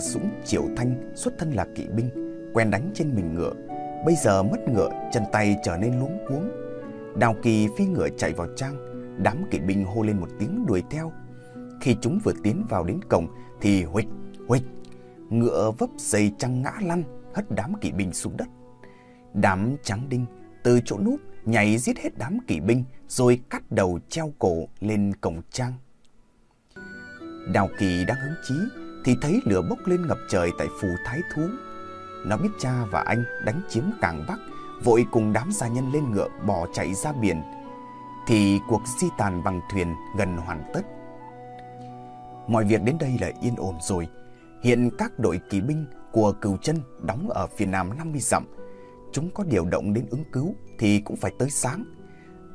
súng sũng Thanh xuất thân là kỵ binh, quen đánh trên mình ngựa. Bây giờ mất ngựa, chân tay trở nên luống cuống. Đào Kỳ phi ngựa chạy vào trang, đám kỵ binh hô lên một tiếng đuổi theo. Khi chúng vừa tiến vào đến cổng thì huịch, huịch, ngựa vấp dây trăng ngã lăn, hất đám kỵ binh xuống đất. Đám trắng đinh từ chỗ núp nhảy giết hết đám kỵ binh rồi cắt đầu treo cổ lên cổng trang. Đào Kỳ đang hứng chí thì thấy lửa bốc lên ngập trời tại phù Thái Thú. Nó biết cha và anh đánh chiếm Cảng Bắc, vội cùng đám gia nhân lên ngựa bỏ chạy ra biển. Thì cuộc di tàn bằng thuyền gần hoàn tất. Mọi việc đến đây là yên ổn rồi. Hiện các đội kỵ binh của cửu chân đóng ở phía nam 50 dặm. Chúng có điều động đến ứng cứu thì cũng phải tới sáng.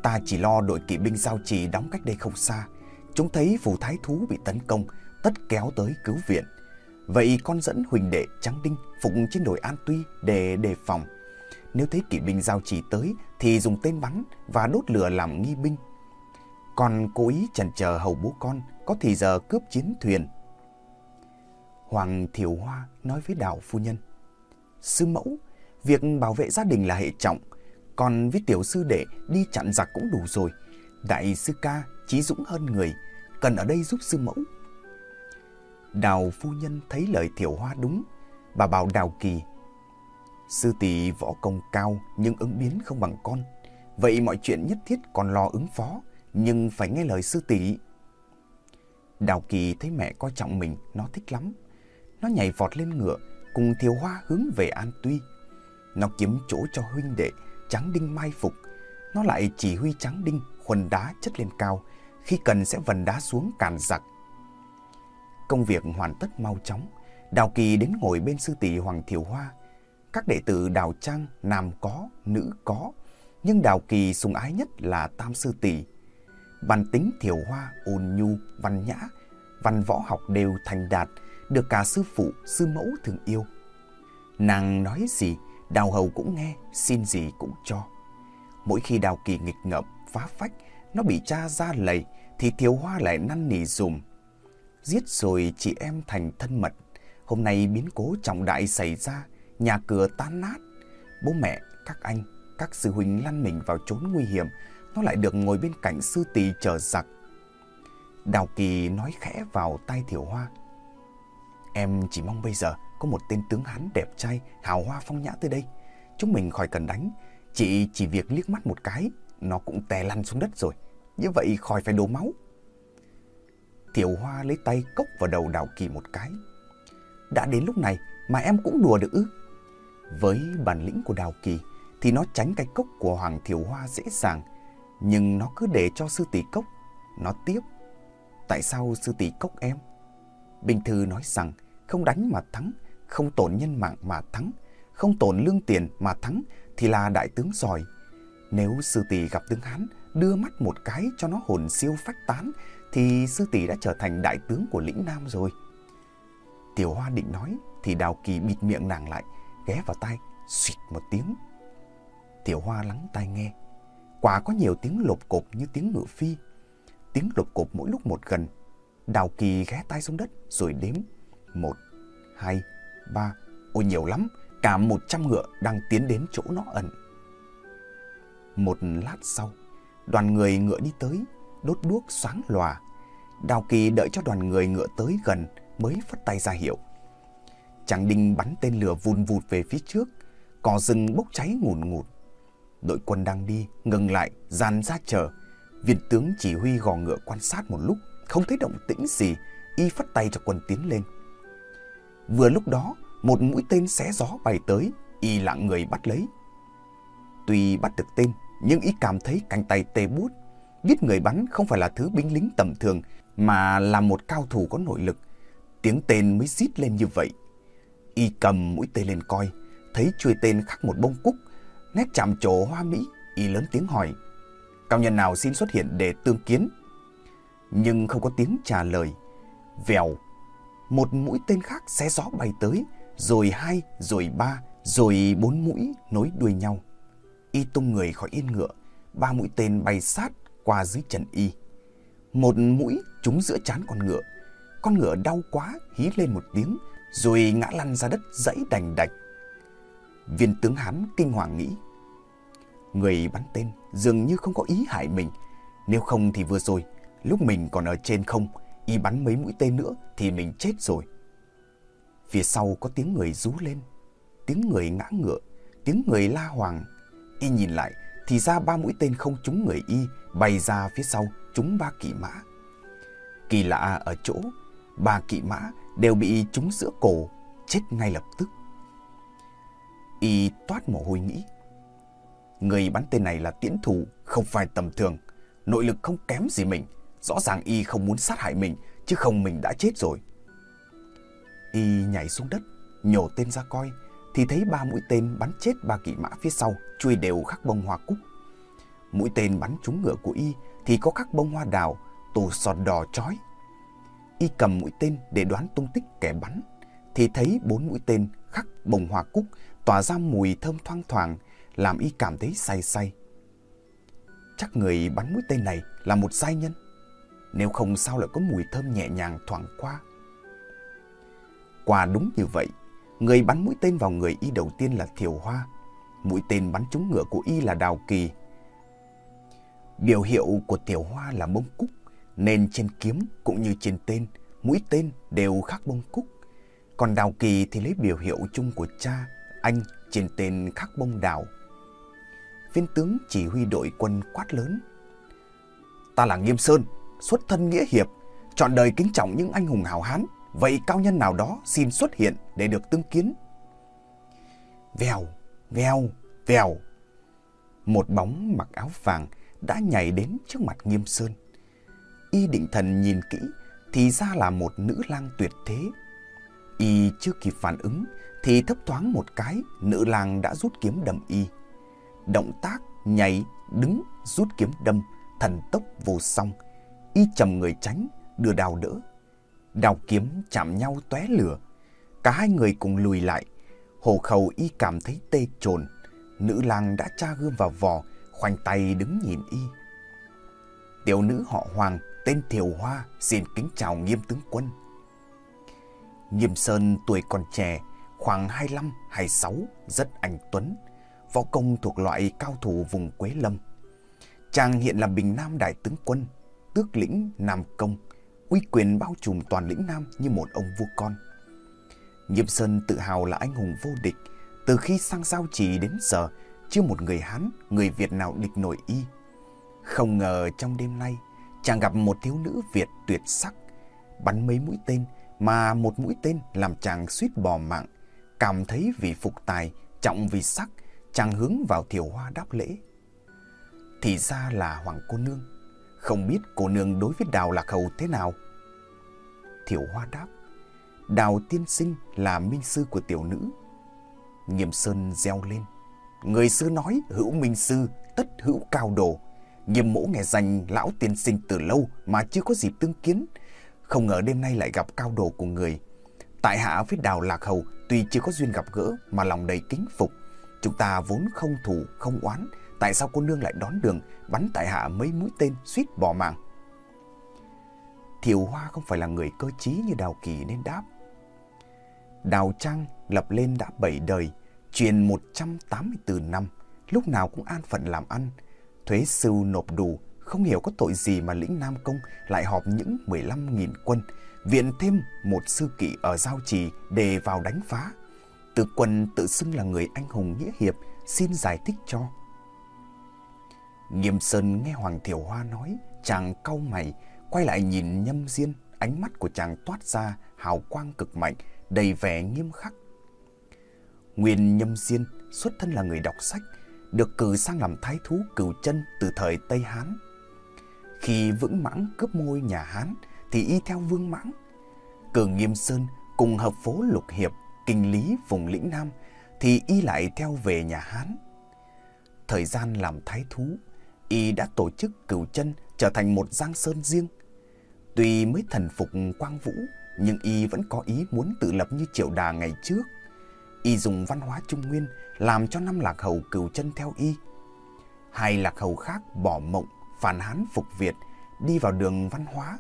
Ta chỉ lo đội kỵ binh giao trì đóng cách đây không xa. Chúng thấy phù thái thú bị tấn công, tất kéo tới cứu viện. Vậy con dẫn huỳnh đệ Trắng Đinh phục trên đồi An Tuy để đề phòng. Nếu thấy kỵ binh giao chỉ tới thì dùng tên bắn và đốt lửa làm nghi binh. Còn cố ý chần chờ hầu bố con có thì giờ cướp chiến thuyền. Hoàng Thiều Hoa nói với đào phu nhân. Sư mẫu, việc bảo vệ gia đình là hệ trọng, còn với tiểu sư đệ đi chặn giặc cũng đủ rồi. Đại sư ca trí dũng hơn người, cần ở đây giúp sư mẫu. Đào phu nhân thấy lời Thiểu Hoa đúng, bà bảo Đào Kỳ. Sư tỷ võ công cao nhưng ứng biến không bằng con. Vậy mọi chuyện nhất thiết còn lo ứng phó, nhưng phải nghe lời sư tỷ. Đào Kỳ thấy mẹ coi trọng mình, nó thích lắm. Nó nhảy vọt lên ngựa, cùng Thiều Hoa hướng về An Tuy. Nó kiếm chỗ cho huynh đệ, Trắng Đinh mai phục. Nó lại chỉ huy Trắng Đinh khuân đá chất lên cao, khi cần sẽ vần đá xuống càn giặc. Công việc hoàn tất mau chóng, Đào Kỳ đến ngồi bên sư tỷ Hoàng Thiều Hoa. Các đệ tử Đào Trang, nam có, nữ có, nhưng Đào Kỳ sùng ái nhất là Tam sư tỷ. Bản tính Thiều Hoa ôn nhu, văn nhã, văn võ học đều thành đạt, được cả sư phụ, sư mẫu thường yêu. Nàng nói gì, Đào Hầu cũng nghe, xin gì cũng cho. Mỗi khi Đào Kỳ nghịch ngợm, phá phách, nó bị cha ra lầy, thì Thiều Hoa lại năn nỉ dùm. Giết rồi chị em thành thân mật. Hôm nay biến cố trọng đại xảy ra, nhà cửa tan nát. Bố mẹ, các anh, các sư huynh lăn mình vào trốn nguy hiểm, nó lại được ngồi bên cạnh sư tỷ chờ giặc. Đào Kỳ nói khẽ vào tay Thiểu Hoa. Em chỉ mong bây giờ có một tên tướng Hán đẹp trai, hào hoa phong nhã tới đây. Chúng mình khỏi cần đánh, chị chỉ việc liếc mắt một cái, nó cũng tè lăn xuống đất rồi. Như vậy khỏi phải đổ máu. Tiểu Hoa lấy tay cốc vào đầu Đào Kỳ một cái. Đã đến lúc này mà em cũng đùa được ư? Với bản lĩnh của Đào Kỳ thì nó tránh cái cốc của Hoàng Thiểu Hoa dễ dàng. Nhưng nó cứ để cho sư tỷ cốc. Nó tiếp. Tại sao sư tỷ cốc em? Bình Thư nói rằng không đánh mà thắng, không tổn nhân mạng mà thắng, không tổn lương tiền mà thắng thì là đại tướng giỏi. Nếu sư tỷ gặp tướng Hán đưa mắt một cái cho nó hồn siêu phách tán thì sư tỷ đã trở thành đại tướng của lĩnh Nam rồi. Tiểu Hoa định nói thì Đào Kỳ bịt miệng nàng lại, ghé vào tai, xịt một tiếng. Tiểu Hoa lắng tai nghe, quả có nhiều tiếng lộp cộp như tiếng ngựa phi. Tiếng lộp cộp mỗi lúc một gần. Đào Kỳ ghé tai xuống đất rồi đếm. Một, hai, ba, ôi nhiều lắm, cả một trăm ngựa đang tiến đến chỗ nó ẩn. Một lát sau, đoàn người ngựa đi tới, đốt đuốc sáng lòa. Đào Kỳ đợi cho đoàn người ngựa tới gần mới phất tay ra hiệu. Tràng Đinh bắn tên lửa vùn vụt về phía trước, cỏ rừng bốc cháy ngùn ngụt. Đội quân đang đi, ngừng lại, dàn ra chờ. Viên tướng chỉ huy gò ngựa quan sát một lúc, không thấy động tĩnh gì, y phất tay cho quân tiến lên. Vừa lúc đó, một mũi tên xé gió bay tới, y lặng người bắt lấy. Tuy bắt được tên, nhưng y cảm thấy cánh tay tê bút. Biết người bắn không phải là thứ binh lính tầm thường, mà là một cao thủ có nội lực. Tiếng tên mới rít lên như vậy. Y cầm mũi tên lên coi, thấy chuôi tên khắc một bông cúc, nét chạm trổ hoa mỹ, y lớn tiếng hỏi. Cao nhân nào xin xuất hiện để tương kiến? Nhưng không có tiếng trả lời. Vèo, một mũi tên khác xé gió bay tới, rồi hai, rồi ba, rồi bốn mũi nối đuôi nhau. Y tung người khỏi yên ngựa, ba mũi tên bay sát qua dưới chân Y. Một mũi trúng giữa chán con ngựa. Con ngựa đau quá, hí lên một tiếng, rồi ngã lăn ra đất dãy đành đạch. Viên tướng Hán kinh hoàng nghĩ, người bắn tên dường như không có ý hại mình, nếu không thì vừa rồi, lúc mình còn ở trên không, y bắn mấy mũi tên nữa thì mình chết rồi. Phía sau có tiếng người rú lên, tiếng người ngã ngựa, tiếng người la hoàng. Y nhìn lại thì ra ba mũi tên không trúng người y bay ra phía sau trúng ba kỵ mã. Kỳ lạ ở chỗ, ba kỵ mã đều bị trúng giữa cổ, chết ngay lập tức. Y toát mồ hôi nghĩ. Người bắn tên này là tiễn thủ, không phải tầm thường. Nội lực không kém gì mình. Rõ ràng Y không muốn sát hại mình, chứ không mình đã chết rồi. Y nhảy xuống đất, nhổ tên ra coi, thì thấy ba mũi tên bắn chết ba kỵ mã phía sau, chui đều khắc bông hoa cúc. Mũi tên bắn trúng ngựa của Y thì có khắc bông hoa đào, tổ sọt đỏ chói. Y cầm mũi tên để đoán tung tích kẻ bắn, thì thấy bốn mũi tên khắc bông hoa cúc tỏa ra mùi thơm thoang thoảng, làm Y cảm thấy say say. Chắc người bắn mũi tên này là một giai nhân. Nếu không sao lại có mùi thơm nhẹ nhàng thoảng qua. Quả đúng như vậy, người bắn mũi tên vào người y đầu tiên là Thiều Hoa. Mũi tên bắn trúng ngựa của y là Đào Kỳ. Biểu hiệu của Thiều Hoa là bông cúc, nên trên kiếm cũng như trên tên, mũi tên đều khắc bông cúc. Còn Đào Kỳ thì lấy biểu hiệu chung của cha, anh trên tên khắc bông đào. Viên tướng chỉ huy đội quân quát lớn. Ta là Nghiêm Sơn, xuất thân nghĩa hiệp, chọn đời kính trọng những anh hùng hào hán, vậy cao nhân nào đó xin xuất hiện để được tương kiến. Vèo, vèo, vèo. Một bóng mặc áo vàng đã nhảy đến trước mặt Nghiêm Sơn. Y định thần nhìn kỹ thì ra là một nữ lang tuyệt thế. Y chưa kịp phản ứng thì thấp thoáng một cái, nữ lang đã rút kiếm đâm y. Động tác nhảy, đứng, rút kiếm đâm, thần tốc vô song. Y chầm người tránh, đưa đào đỡ Đào kiếm chạm nhau tóe lửa. Cả hai người cùng lùi lại. Hồ khẩu y cảm thấy tê trồn. Nữ lang đã tra gươm vào vò, khoanh tay đứng nhìn y. Tiểu nữ họ Hoàng, tên Thiều Hoa, xin kính chào nghiêm tướng quân. Nghiêm Sơn tuổi còn trẻ, khoảng 25-26, rất anh tuấn. Võ công thuộc loại cao thủ vùng Quế Lâm. Chàng hiện là Bình Nam Đại tướng quân, tước lĩnh Nam Công, uy quyền bao trùm toàn lĩnh Nam như một ông vua con. Nghiêm Sơn tự hào là anh hùng vô địch, từ khi sang giao trì đến giờ, chưa một người Hán, người Việt nào địch nổi y. Không ngờ trong đêm nay, chàng gặp một thiếu nữ Việt tuyệt sắc, bắn mấy mũi tên mà một mũi tên làm chàng suýt bò mạng, cảm thấy vì phục tài, trọng vì sắc, chàng hướng vào thiểu hoa đáp lễ. Thì ra là Hoàng cô nương, không biết cô nương đối với Đào Lạc Hầu thế nào. Thiểu Hoa đáp, Đào tiên sinh là minh sư của tiểu nữ. Nghiêm Sơn reo lên, người xưa nói hữu minh sư, tất hữu cao đồ. Nghiêm mỗ nghe danh lão tiên sinh từ lâu mà chưa có dịp tương kiến. Không ngờ đêm nay lại gặp cao đồ của người. Tại hạ với Đào Lạc Hầu tuy chưa có duyên gặp gỡ mà lòng đầy kính phục. Chúng ta vốn không thù, không oán. Tại sao cô nương lại đón đường, bắn tại hạ mấy mũi tên suýt bỏ mạng? Thiều Hoa không phải là người cơ trí như Đào Kỳ nên đáp. Đào Trang lập lên đã bảy đời, truyền 184 năm, lúc nào cũng an phận làm ăn. Thuế sưu nộp đủ, không hiểu có tội gì mà lĩnh Nam Công lại họp những 15.000 quân, viện thêm một sư kỵ ở giao trì để vào đánh phá. Từ quân tự xưng là người anh hùng nghĩa hiệp, xin giải thích cho. Nghiêm Sơn nghe Hoàng Thiểu Hoa nói, chàng cau mày, quay lại nhìn Nhâm Diên, ánh mắt của chàng toát ra hào quang cực mạnh, đầy vẻ nghiêm khắc. Nguyên Nhâm Diên xuất thân là người đọc sách, được cử sang làm thái thú cửu chân từ thời Tây Hán. Khi vững mãng cướp ngôi nhà Hán thì y theo vương mãng. Cử Nghiêm Sơn cùng hợp phố Lục Hiệp, kinh lý vùng lĩnh Nam thì y lại theo về nhà Hán. Thời gian làm thái thú, y đã tổ chức cửu chân trở thành một giang sơn riêng. Tuy mới thần phục quang vũ, nhưng y vẫn có ý muốn tự lập như triệu đà ngày trước. Y dùng văn hóa trung nguyên làm cho năm lạc hầu cửu chân theo y. Hai lạc hầu khác bỏ mộng, phản hán phục Việt, đi vào đường văn hóa.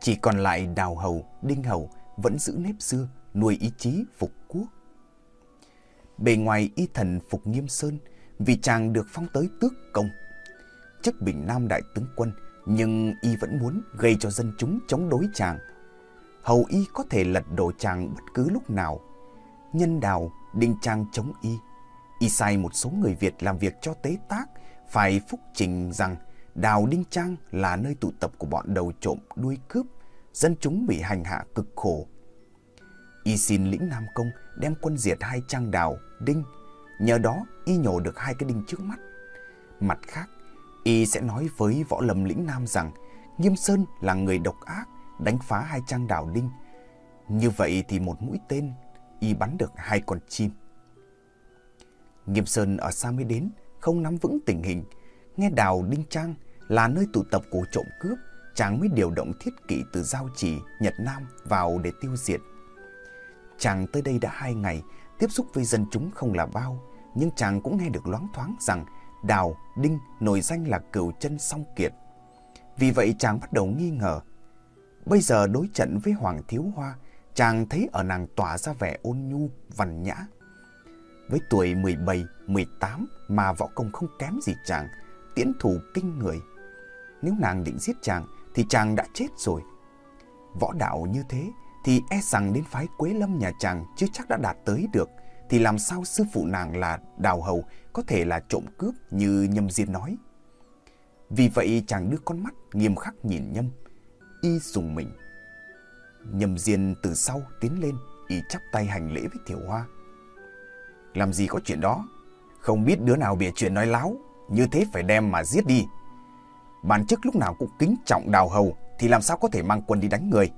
Chỉ còn lại đào hầu, đinh hầu vẫn giữ nếp xưa, nuôi ý chí phục quốc. Bề ngoài y thần phục nghiêm sơn vì chàng được phong tới tước công. Chức bình nam đại tướng quân nhưng y vẫn muốn gây cho dân chúng chống đối chàng. Hầu y có thể lật đổ chàng bất cứ lúc nào. Nhân đào định chàng chống y. Y sai một số người Việt làm việc cho tế tác phải phúc trình rằng Đào Đinh Trang là nơi tụ tập của bọn đầu trộm đuôi cướp, dân chúng bị hành hạ cực khổ. Y xin lĩnh Nam Công đem quân diệt hai trang đào, đinh, nhờ đó y nhổ được hai cái đinh trước mắt. Mặt khác, y sẽ nói với võ lâm lĩnh Nam rằng Nghiêm Sơn là người độc ác, đánh phá hai trang đào đinh. Như vậy thì một mũi tên, y bắn được hai con chim. Nghiêm Sơn ở xa mới đến, không nắm vững tình hình. Nghe đào Đinh Trang là nơi tụ tập của trộm cướp, chàng mới điều động thiết kỵ từ Giao Chỉ, Nhật Nam vào để tiêu diệt. Chàng tới đây đã hai ngày, tiếp xúc với dân chúng không là bao, nhưng chàng cũng nghe được loáng thoáng rằng Đào, Đinh nổi danh là cửu chân song kiệt. Vì vậy chàng bắt đầu nghi ngờ. Bây giờ đối trận với Hoàng Thiếu Hoa, chàng thấy ở nàng tỏa ra vẻ ôn nhu, văn nhã. Với tuổi 17, 18 mà võ công không kém gì chàng, tiễn thủ kinh người. Nếu nàng định giết chàng thì chàng đã chết rồi. Võ đạo như thế thì e rằng đến phái Quế Lâm nhà chàng chưa chắc đã đạt tới được. Thì làm sao sư phụ nàng là đào hầu có thể là trộm cướp như Nhâm Diên nói. Vì vậy chàng đưa con mắt nghiêm khắc nhìn Nhâm, y dùng mình. Nhâm Diên từ sau tiến lên, y chắp tay hành lễ với Thiểu Hoa. Làm gì có chuyện đó, không biết đứa nào bịa chuyện nói láo, như thế phải đem mà giết đi. Bản chức lúc nào cũng kính trọng đào hầu thì làm sao có thể mang quân đi đánh người.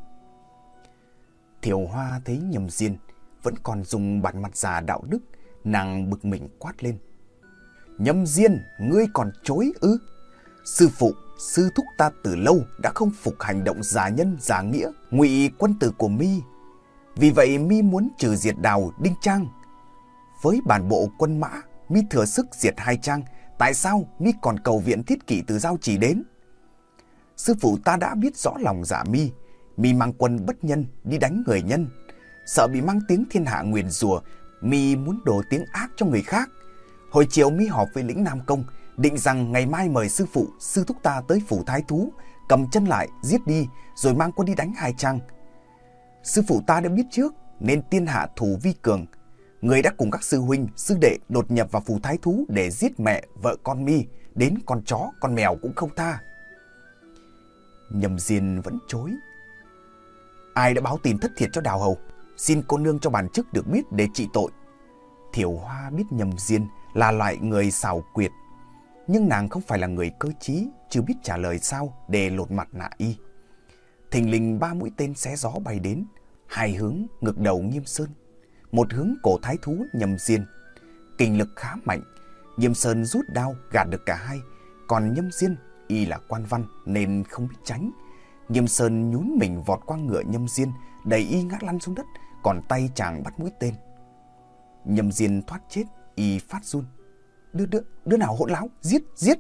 Thiểu Hoa thấy nhâm diên vẫn còn dùng bản mặt già đạo đức, nàng bực mình quát lên. Nhâm Diên, ngươi còn chối ư? Sư phụ, sư thúc ta từ lâu đã không phục hành động giả nhân, giả nghĩa, ngụy quân tử của mi. Vì vậy mi muốn trừ diệt đào Đinh Trang. Với bản bộ quân mã, mi thừa sức diệt hai trang, tại sao mi còn cầu viện thiết kỷ từ giao chỉ đến? Sư phụ ta đã biết rõ lòng giả mi, mi mang quân bất nhân đi đánh người nhân. Sợ bị mang tiếng thiên hạ nguyền rùa, mi muốn đổ tiếng ác cho người khác. Hồi chiều mi họp với lĩnh Nam Công, định rằng ngày mai mời sư phụ, sư thúc ta tới phủ thái thú, cầm chân lại, giết đi, rồi mang quân đi đánh hai trang. Sư phụ ta đã biết trước, nên tiên hạ thủ vi cường. Người đã cùng các sư huynh, sư đệ đột nhập vào phủ thái thú để giết mẹ, vợ con mi, đến con chó, con mèo cũng không tha. Nhầm Diên vẫn chối. Ai đã báo tin thất thiệt cho Đào Hầu? Xin cô nương cho bản chức được biết để trị tội. Thiểu Hoa biết Nhầm Diên là loại người xảo quyệt. Nhưng nàng không phải là người cơ trí, chưa biết trả lời sao để lột mặt nạ y. Thình lình ba mũi tên xé gió bay đến, hai hướng ngược đầu Nghiêm Sơn, một hướng cổ thái thú Nhầm Diên. Kinh lực khá mạnh, Nghiêm Sơn rút đao gạt được cả hai, còn Nhâm Diên y là quan văn nên không biết tránh. Nghiêm Sơn nhún mình vọt qua ngựa Nhâm Diên, đẩy y ngã lăn xuống đất, còn tay chàng bắt mũi tên. Nhâm Diên thoát chết, y phát run. Đứa, đứa, đứa nào hỗn láo, giết, giết.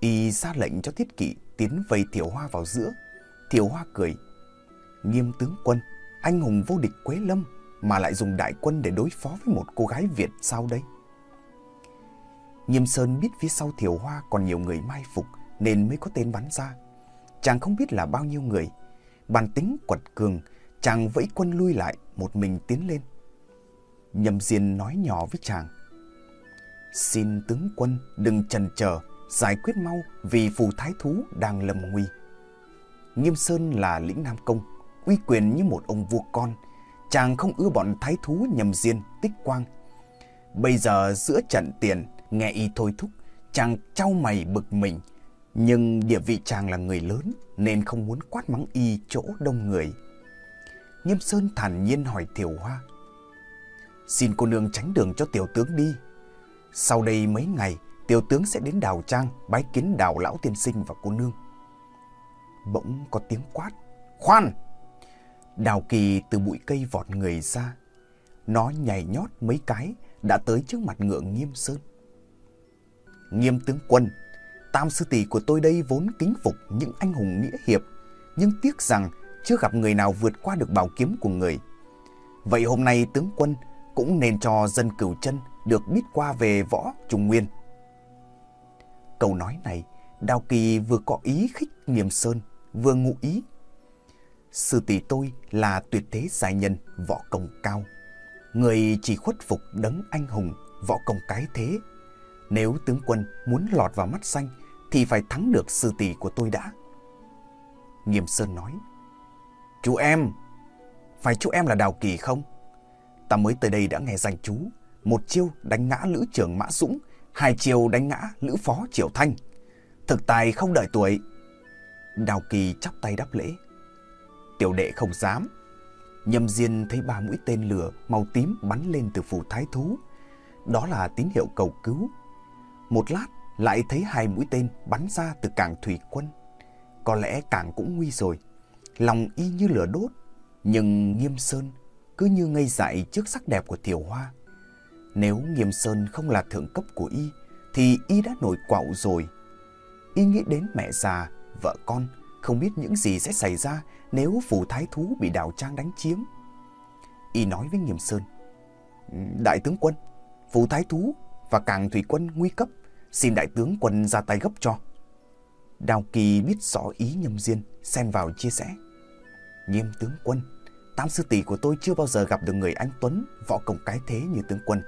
Y ra lệnh cho thiết kỵ tiến vây Thiểu Hoa vào giữa. Thiểu Hoa cười. Nghiêm tướng quân, anh hùng vô địch Quế Lâm mà lại dùng đại quân để đối phó với một cô gái Việt sao đây? Nghiêm Sơn biết phía sau Thiểu Hoa còn nhiều người mai phục nên mới có tên bắn ra. Chàng không biết là bao nhiêu người. Bản tính quật cường, chàng vẫy quân lui lại, một mình tiến lên. Nhâm Diên nói nhỏ với chàng. Xin tướng quân đừng chần chờ, giải quyết mau vì phù thái thú đang lầm nguy. Nghiêm Sơn là lĩnh Nam Công, uy quyền như một ông vua con. Chàng không ưa bọn thái thú nhầm diên, tích quang. Bây giờ giữa trận tiền, nghe y thôi thúc, chàng trao mày bực mình. Nhưng địa vị chàng là người lớn nên không muốn quát mắng y chỗ đông người. Nghiêm Sơn thản nhiên hỏi Thiểu Hoa. Xin cô nương tránh đường cho tiểu tướng đi. Sau đây mấy ngày, tiểu tướng sẽ đến đào trang bái kiến đào lão tiên sinh và cô nương. Bỗng có tiếng quát. Khoan! Đào kỳ từ bụi cây vọt người ra. Nó nhảy nhót mấy cái đã tới trước mặt ngựa nghiêm sơn. Nghiêm tướng quân, tam sư tỷ của tôi đây vốn kính phục những anh hùng nghĩa hiệp. Nhưng tiếc rằng chưa gặp người nào vượt qua được bảo kiếm của người. Vậy hôm nay tướng quân cũng nên cho dân cửu chân được biết qua về võ Trung Nguyên. Câu nói này, Đào Kỳ vừa có ý khích Nghiêm Sơn, vừa ngụ ý. Sư tỷ tôi là tuyệt thế giai nhân, võ công cao. Người chỉ khuất phục đấng anh hùng, võ công cái thế. Nếu tướng quân muốn lọt vào mắt xanh, thì phải thắng được sư tỷ của tôi đã. Nghiêm Sơn nói, Chú em, phải chú em là Đào Kỳ không? Ta mới tới đây đã nghe danh chú, một chiêu đánh ngã Lữ trưởng Mã Dũng, hai chiêu đánh ngã Lữ phó Triều Thanh. Thực tài không đợi tuổi. Đào Kỳ chắp tay đáp lễ. Tiểu đệ không dám. Nhâm Diên thấy ba mũi tên lửa màu tím bắn lên từ phủ thái thú. Đó là tín hiệu cầu cứu. Một lát lại thấy hai mũi tên bắn ra từ cảng thủy quân. Có lẽ cảng cũng nguy rồi. Lòng y như lửa đốt. Nhưng Nghiêm Sơn cứ như ngây dại trước sắc đẹp của Tiểu Hoa. Nếu Nghiêm Sơn không là thượng cấp của y, thì y đã nổi quạo rồi. Y nghĩ đến mẹ già, vợ con, không biết những gì sẽ xảy ra nếu phủ thái thú bị đào trang đánh chiếm. Y nói với Nghiêm Sơn, Đại tướng quân, phủ thái thú và càng thủy quân nguy cấp, xin đại tướng quân ra tay gấp cho. Đào Kỳ biết rõ ý nhâm diên, xen vào chia sẻ. Nghiêm tướng quân, Tam sư tỷ của tôi chưa bao giờ gặp được người anh Tuấn, võ công cái thế như tướng quân.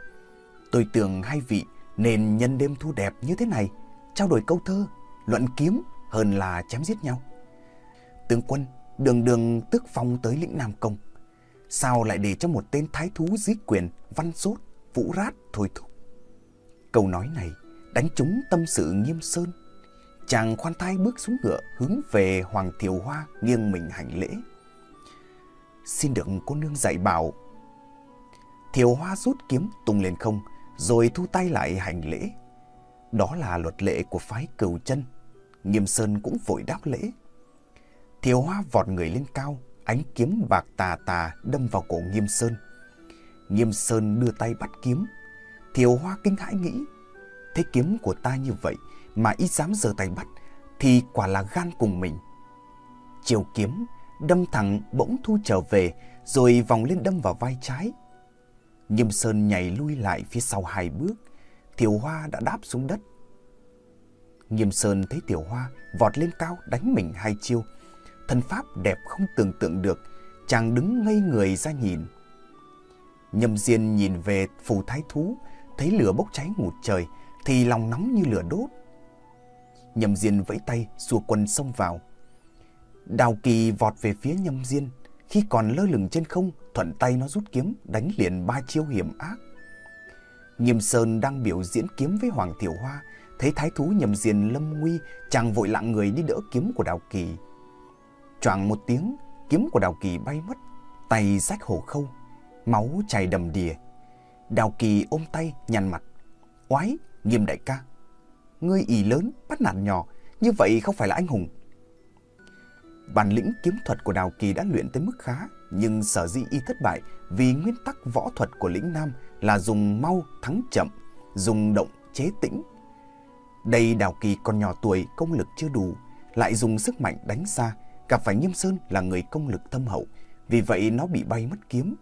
Tôi tưởng hai vị nên nhân đêm thu đẹp như thế này, trao đổi câu thơ, luận kiếm hơn là chém giết nhau. Tướng quân đường đường tước phong tới lĩnh Nam Công. Sao lại để cho một tên thái thú dí quyền, văn sốt, vũ rát thôi thúc. Câu nói này đánh trúng tâm sự nghiêm sơn. Chàng khoan thai bước xuống ngựa hướng về Hoàng Thiều Hoa nghiêng mình hành lễ xin được cô nương dạy bảo. Thiều Hoa rút kiếm tung lên không, rồi thu tay lại hành lễ. Đó là luật lệ của phái cừu chân. Nghiêm Sơn cũng vội đáp lễ. Thiều Hoa vọt người lên cao, ánh kiếm bạc tà tà đâm vào cổ Nghiêm Sơn. Nghiêm Sơn đưa tay bắt kiếm. Thiều Hoa kinh hãi nghĩ, thế kiếm của ta như vậy mà ít dám giơ tay bắt, thì quả là gan cùng mình. Chiều kiếm đâm thẳng bỗng thu trở về, rồi vòng lên đâm vào vai trái. Nghiêm Sơn nhảy lui lại phía sau hai bước, Tiểu Hoa đã đáp xuống đất. Nghiêm Sơn thấy Tiểu Hoa vọt lên cao đánh mình hai chiêu. thân pháp đẹp không tưởng tượng được, chàng đứng ngây người ra nhìn. Nhâm Diên nhìn về phù thái thú, thấy lửa bốc cháy ngụt trời, thì lòng nóng như lửa đốt. Nhâm Diên vẫy tay, xua quân xông vào. Đào Kỳ vọt về phía nhâm diên, khi còn lơ lửng trên không, thuận tay nó rút kiếm, đánh liền ba chiêu hiểm ác. Nghiêm Sơn đang biểu diễn kiếm với Hoàng Tiểu Hoa, thấy thái thú Nhâm diên lâm nguy, chàng vội lặng người đi đỡ kiếm của Đào Kỳ. Choàng một tiếng, kiếm của Đào Kỳ bay mất, tay rách hổ khâu, máu chảy đầm đìa. Đào Kỳ ôm tay, nhăn mặt. Oái, nghiêm đại ca. Ngươi ỉ lớn, bắt nạt nhỏ, như vậy không phải là anh hùng, Bản lĩnh kiếm thuật của Đào Kỳ đã luyện tới mức khá, nhưng sở dĩ y thất bại vì nguyên tắc võ thuật của lĩnh Nam là dùng mau thắng chậm, dùng động chế tĩnh. Đây Đào Kỳ còn nhỏ tuổi, công lực chưa đủ, lại dùng sức mạnh đánh xa, gặp phải Nghiêm Sơn là người công lực thâm hậu, vì vậy nó bị bay mất kiếm.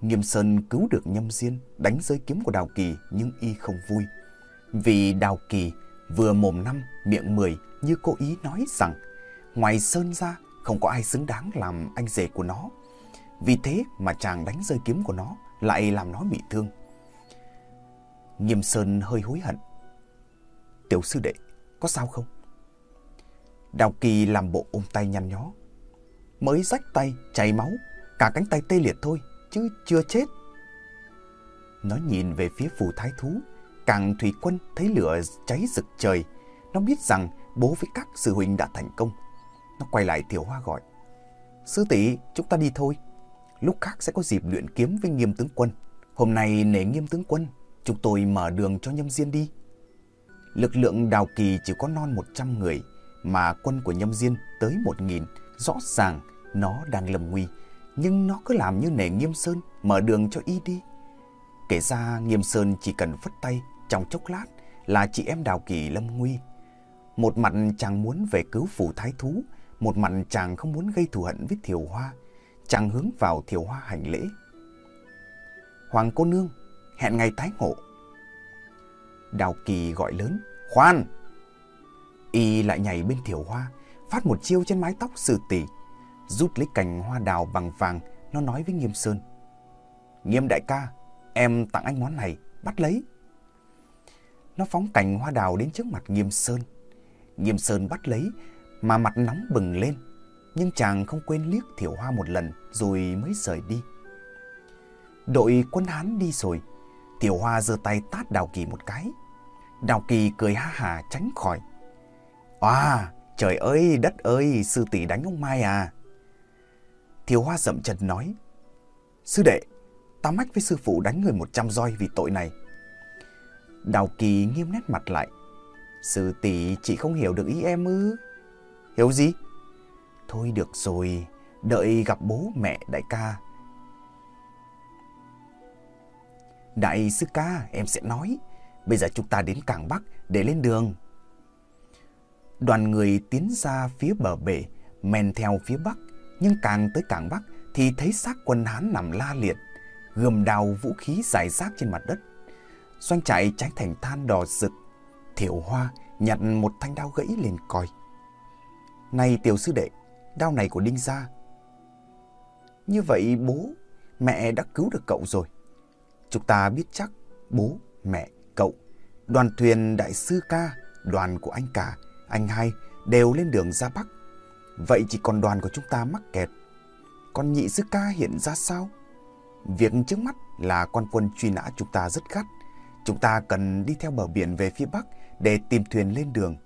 Nghiêm Sơn cứu được Nhâm Diên, đánh rơi kiếm của Đào Kỳ nhưng y không vui. Vì Đào Kỳ vừa mồm năm, miệng mười như cô ý nói rằng Ngoài Sơn ra, không có ai xứng đáng làm anh rể của nó. Vì thế mà chàng đánh rơi kiếm của nó, lại làm nó bị thương. Nghiêm Sơn hơi hối hận. Tiểu sư đệ, có sao không? Đào Kỳ làm bộ ôm tay nhăn nhó. Mới rách tay, chảy máu, cả cánh tay tê liệt thôi, chứ chưa chết. Nó nhìn về phía phù thái thú, càng thủy quân thấy lửa cháy rực trời. Nó biết rằng bố với các sư huynh đã thành công, nó quay lại Tiểu Hoa gọi. Sư tỷ, chúng ta đi thôi. Lúc khác sẽ có dịp luyện kiếm với nghiêm tướng quân. Hôm nay nể nghiêm tướng quân, chúng tôi mở đường cho nhâm diên đi. Lực lượng đào kỳ chỉ có non 100 người, mà quân của nhâm diên tới 1.000. Rõ ràng nó đang lầm nguy, nhưng nó cứ làm như nể nghiêm sơn, mở đường cho y đi. Kể ra nghiêm sơn chỉ cần phất tay trong chốc lát là chị em đào kỳ lâm nguy. Một mặt chàng muốn về cứu phủ thái thú, một mặt chàng không muốn gây thù hận với Thiều Hoa, chàng hướng vào thiều hoa hành lễ. Hoàng cô nương, hẹn ngày tái ngộ. Đào Kỳ gọi lớn, khoan! Y lại nhảy bên thiều hoa, phát một chiêu trên mái tóc sư tỷ, rút lấy cành hoa đào bằng vàng, nó nói với Nghiêm Sơn. Nghiêm đại ca, em tặng anh món này, bắt lấy. Nó phóng cành hoa đào đến trước mặt Nghiêm Sơn. Nghiêm Sơn bắt lấy, mà mặt nóng bừng lên. Nhưng chàng không quên liếc thiểu hoa một lần rồi mới rời đi. Đội quân Hán đi rồi, Tiểu Hoa giơ tay tát Đào Kỳ một cái. Đào Kỳ cười ha hà tránh khỏi. À, trời ơi, đất ơi, sư tỷ đánh ông Mai à. Tiểu Hoa dậm chân nói. Sư đệ, ta mách với sư phụ đánh người một trăm roi vì tội này. Đào Kỳ nghiêm nét mặt lại. Sư tỷ chị không hiểu được ý em ư? Hiểu gì? Thôi được rồi, đợi gặp bố mẹ đại ca Đại sư ca, em sẽ nói. Bây giờ chúng ta đến Cảng Bắc để lên đường. Đoàn người tiến ra phía bờ bể, men theo phía Bắc. Nhưng càng tới Cảng Bắc thì thấy xác quân Hán nằm la liệt, gươm đào vũ khí dài rác trên mặt đất. Doanh chạy cháy thành than đỏ rực. Thiểu Hoa nhặt một thanh đao gãy lên coi. Này tiểu sư đệ, đao này của Đinh Gia. Như vậy bố, mẹ đã cứu được cậu rồi. Chúng ta biết chắc bố, mẹ, cậu, đoàn thuyền đại sư ca, đoàn của anh cả, anh hai đều lên đường ra Bắc. Vậy chỉ còn đoàn của chúng ta mắc kẹt. Còn nhị sư ca hiện ra sao? Việc trước mắt là con quân truy nã chúng ta rất gắt. Chúng ta cần đi theo bờ biển về phía Bắc để tìm thuyền lên đường.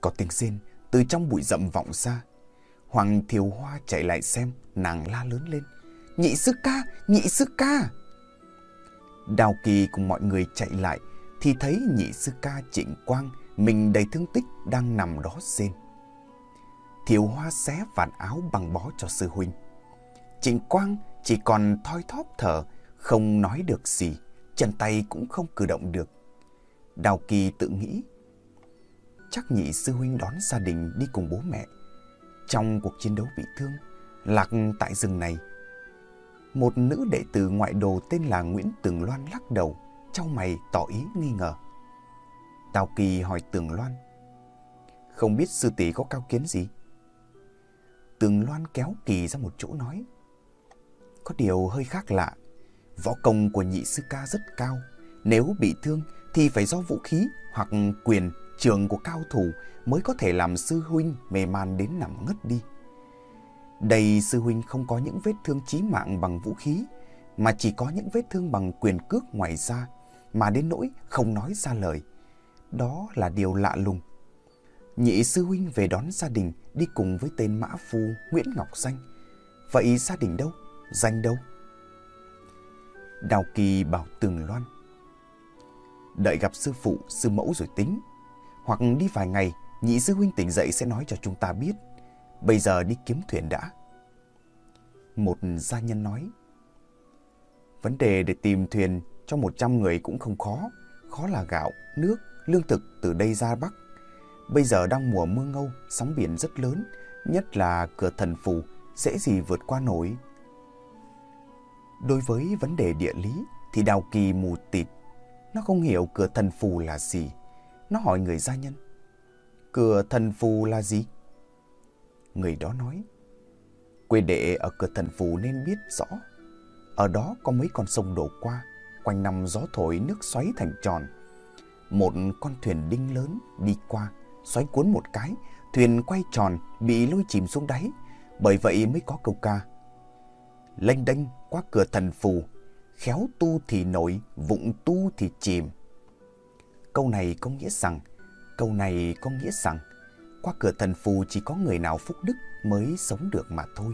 Có tiếng rên từ trong bụi rậm vọng ra. Hoàng Thiều Hoa chạy lại xem, nàng la lớn lên. Nhị sư ca, nhị sư ca! Đào Kỳ cùng mọi người chạy lại thì thấy nhị sư ca Trịnh Quang mình đầy thương tích đang nằm đó rên. Thiều Hoa xé vạt áo bằng bó cho sư huynh. Trịnh Quang chỉ còn thoi thóp thở, không nói được gì, chân tay cũng không cử động được. Đào Kỳ tự nghĩ, chắc nhị sư huynh đón gia đình đi cùng bố mẹ. Trong cuộc chiến đấu bị thương, lạc tại rừng này, một nữ đệ tử ngoại đồ tên là Nguyễn Tường Loan lắc đầu, trong mày tỏ ý nghi ngờ. đào Kỳ hỏi Tường Loan, không biết sư tỷ có cao kiến gì? Tường Loan kéo Kỳ ra một chỗ nói, có điều hơi khác lạ, võ công của nhị sư ca rất cao, nếu bị thương thì phải do vũ khí hoặc quyền trường của cao thủ mới có thể làm sư huynh mê man đến nằm ngất đi. Đây sư huynh không có những vết thương chí mạng bằng vũ khí, mà chỉ có những vết thương bằng quyền cước ngoài da, mà đến nỗi không nói ra lời. Đó là điều lạ lùng. Nhị sư huynh về đón gia đình đi cùng với tên mã phu Nguyễn Ngọc Danh. Vậy gia đình đâu? Danh đâu? Đào Kỳ bảo Tường Loan. Đợi gặp sư phụ, sư mẫu rồi tính. Hoặc đi vài ngày, nhị sư huynh tỉnh dậy sẽ nói cho chúng ta biết. Bây giờ đi kiếm thuyền đã. Một gia nhân nói. Vấn đề để tìm thuyền cho 100 người cũng không khó. Khó là gạo, nước, lương thực từ đây ra Bắc. Bây giờ đang mùa mưa ngâu, sóng biển rất lớn, nhất là cửa thần phù, dễ gì vượt qua nổi. Đối với vấn đề địa lý thì Đào Kỳ mù tịt. Nó không hiểu cửa thần phù là gì. Nó hỏi người gia nhân. Cửa thần phù là gì? Người đó nói, quê đệ ở cửa thần phù nên biết rõ. Ở đó có mấy con sông đổ qua, quanh năm gió thổi nước xoáy thành tròn. Một con thuyền đinh lớn đi qua, xoáy cuốn một cái, thuyền quay tròn, bị lôi chìm xuống đáy. Bởi vậy mới có câu ca. Lênh đênh qua cửa thần phù, khéo tu thì nổi, vụng tu thì chìm. Câu này có nghĩa rằng, câu này có nghĩa rằng, qua cửa thần phù chỉ có người nào phúc đức mới sống được mà thôi.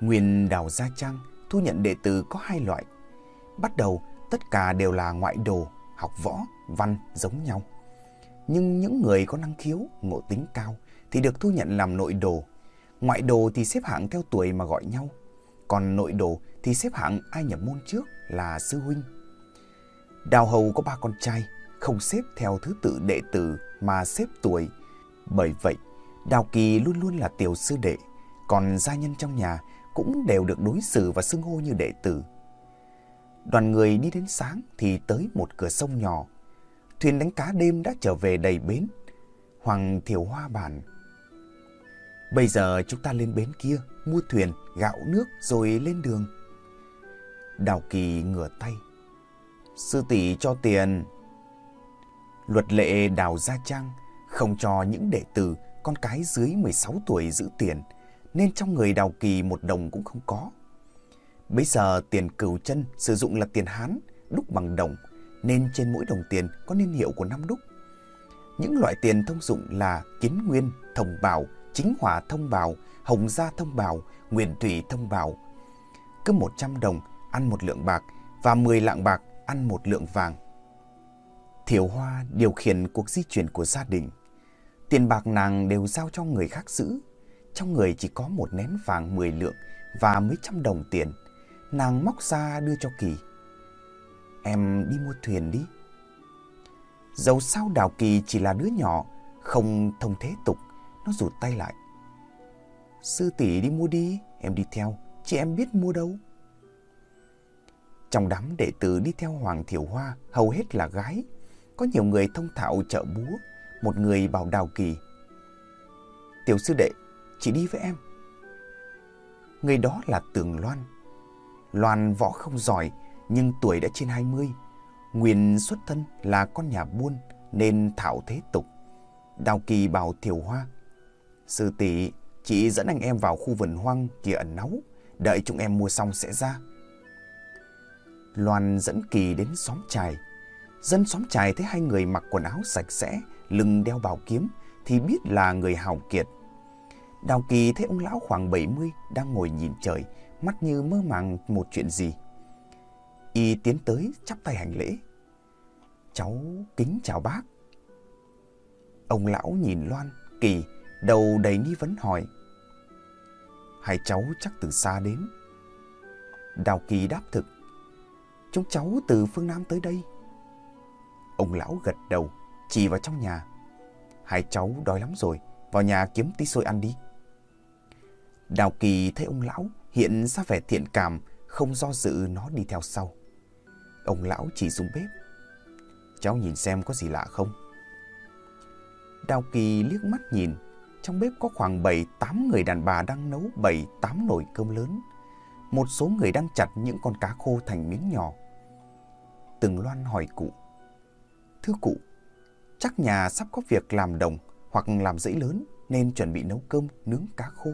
Nguyên Đào Gia Trang thu nhận đệ tử có hai loại. Bắt đầu, tất cả đều là ngoại đồ, học võ, văn giống nhau. Nhưng những người có năng khiếu, ngộ tính cao thì được thu nhận làm nội đồ. Ngoại đồ thì xếp hạng theo tuổi mà gọi nhau. Còn nội đồ thì xếp hạng ai nhập môn trước là sư huynh. Đào Hầu có ba con trai, không xếp theo thứ tự đệ tử mà xếp tuổi bởi vậy, Đào Kỳ luôn luôn là tiểu sư đệ, còn gia nhân trong nhà cũng đều được đối xử và xưng hô như đệ tử. Đoàn người đi đến sáng thì tới một cửa sông nhỏ. Thuyền đánh cá đêm đã trở về đầy bến. Hoàng Thiểu Hoa bàn. Bây giờ chúng ta lên bến kia, mua thuyền, gạo nước rồi lên đường. Đào Kỳ ngửa tay. Sư tỷ cho tiền. Luật lệ Đào Gia Trang không cho những đệ tử con cái dưới 16 tuổi giữ tiền, nên trong người Đào Kỳ một đồng cũng không có. Bây giờ tiền cửu chân sử dụng là tiền Hán, đúc bằng đồng, nên trên mỗi đồng tiền có niên hiệu của năm đúc. Những loại tiền thông dụng là kiến nguyên, thông bào, chính hỏa thông bào, hồng gia thông bào, Nguyễn thủy thông bào. Cứ 100 đồng ăn một lượng bạc và 10 lạng bạc ăn một lượng vàng. Thiểu Hoa điều khiển cuộc di chuyển của gia đình. Tiền bạc nàng đều giao cho người khác giữ. Trong người chỉ có một nén vàng 10 lượng và mấy trăm đồng tiền. Nàng móc ra đưa cho Kỳ. Em đi mua thuyền đi. Dẫu sao Đào Kỳ chỉ là đứa nhỏ, không thông thế tục, nó rụt tay lại. Sư tỷ đi mua đi, em đi theo, chị em biết mua đâu. Trong đám đệ tử đi theo Hoàng Thiểu Hoa, hầu hết là gái. Có nhiều người thông thạo chợ búa, một người bảo Đào Kỳ. Tiểu sư đệ, chị đi với em. Người đó là Tường Loan. Loan võ không giỏi, nhưng tuổi đã trên 20. Nguyên xuất thân là con nhà buôn nên thảo thế tục. Đào Kỳ bảo Thiểu Hoa. Sư tỷ, chị dẫn anh em vào khu vườn hoang kia ẩn náu, đợi chúng em mua xong sẽ ra. Loan dẫn Kỳ đến xóm trài. Dân xóm trài thấy hai người mặc quần áo sạch sẽ, lưng đeo bảo kiếm thì biết là người hào kiệt. Đào Kỳ thấy ông lão khoảng 70 đang ngồi nhìn trời, mắt như mơ màng một chuyện gì. Y tiến tới chắp tay hành lễ. Cháu kính chào bác. Ông lão nhìn Loan, Kỳ, đầu đầy nghi vấn hỏi. Hai cháu chắc từ xa đến. Đào Kỳ đáp thực. Chúng cháu từ phương Nam tới đây. Ông lão gật đầu, chỉ vào trong nhà. Hai cháu đói lắm rồi, vào nhà kiếm tí xôi ăn đi. Đào Kỳ thấy ông lão hiện ra vẻ thiện cảm, không do dự nó đi theo sau. Ông lão chỉ xuống bếp. Cháu nhìn xem có gì lạ không? Đào Kỳ liếc mắt nhìn, trong bếp có khoảng 7-8 người đàn bà đang nấu 7-8 nồi cơm lớn. Một số người đang chặt những con cá khô thành miếng nhỏ. Từng loan hỏi cụ. Thưa cụ, chắc nhà sắp có việc làm đồng hoặc làm dãy lớn nên chuẩn bị nấu cơm nướng cá khô.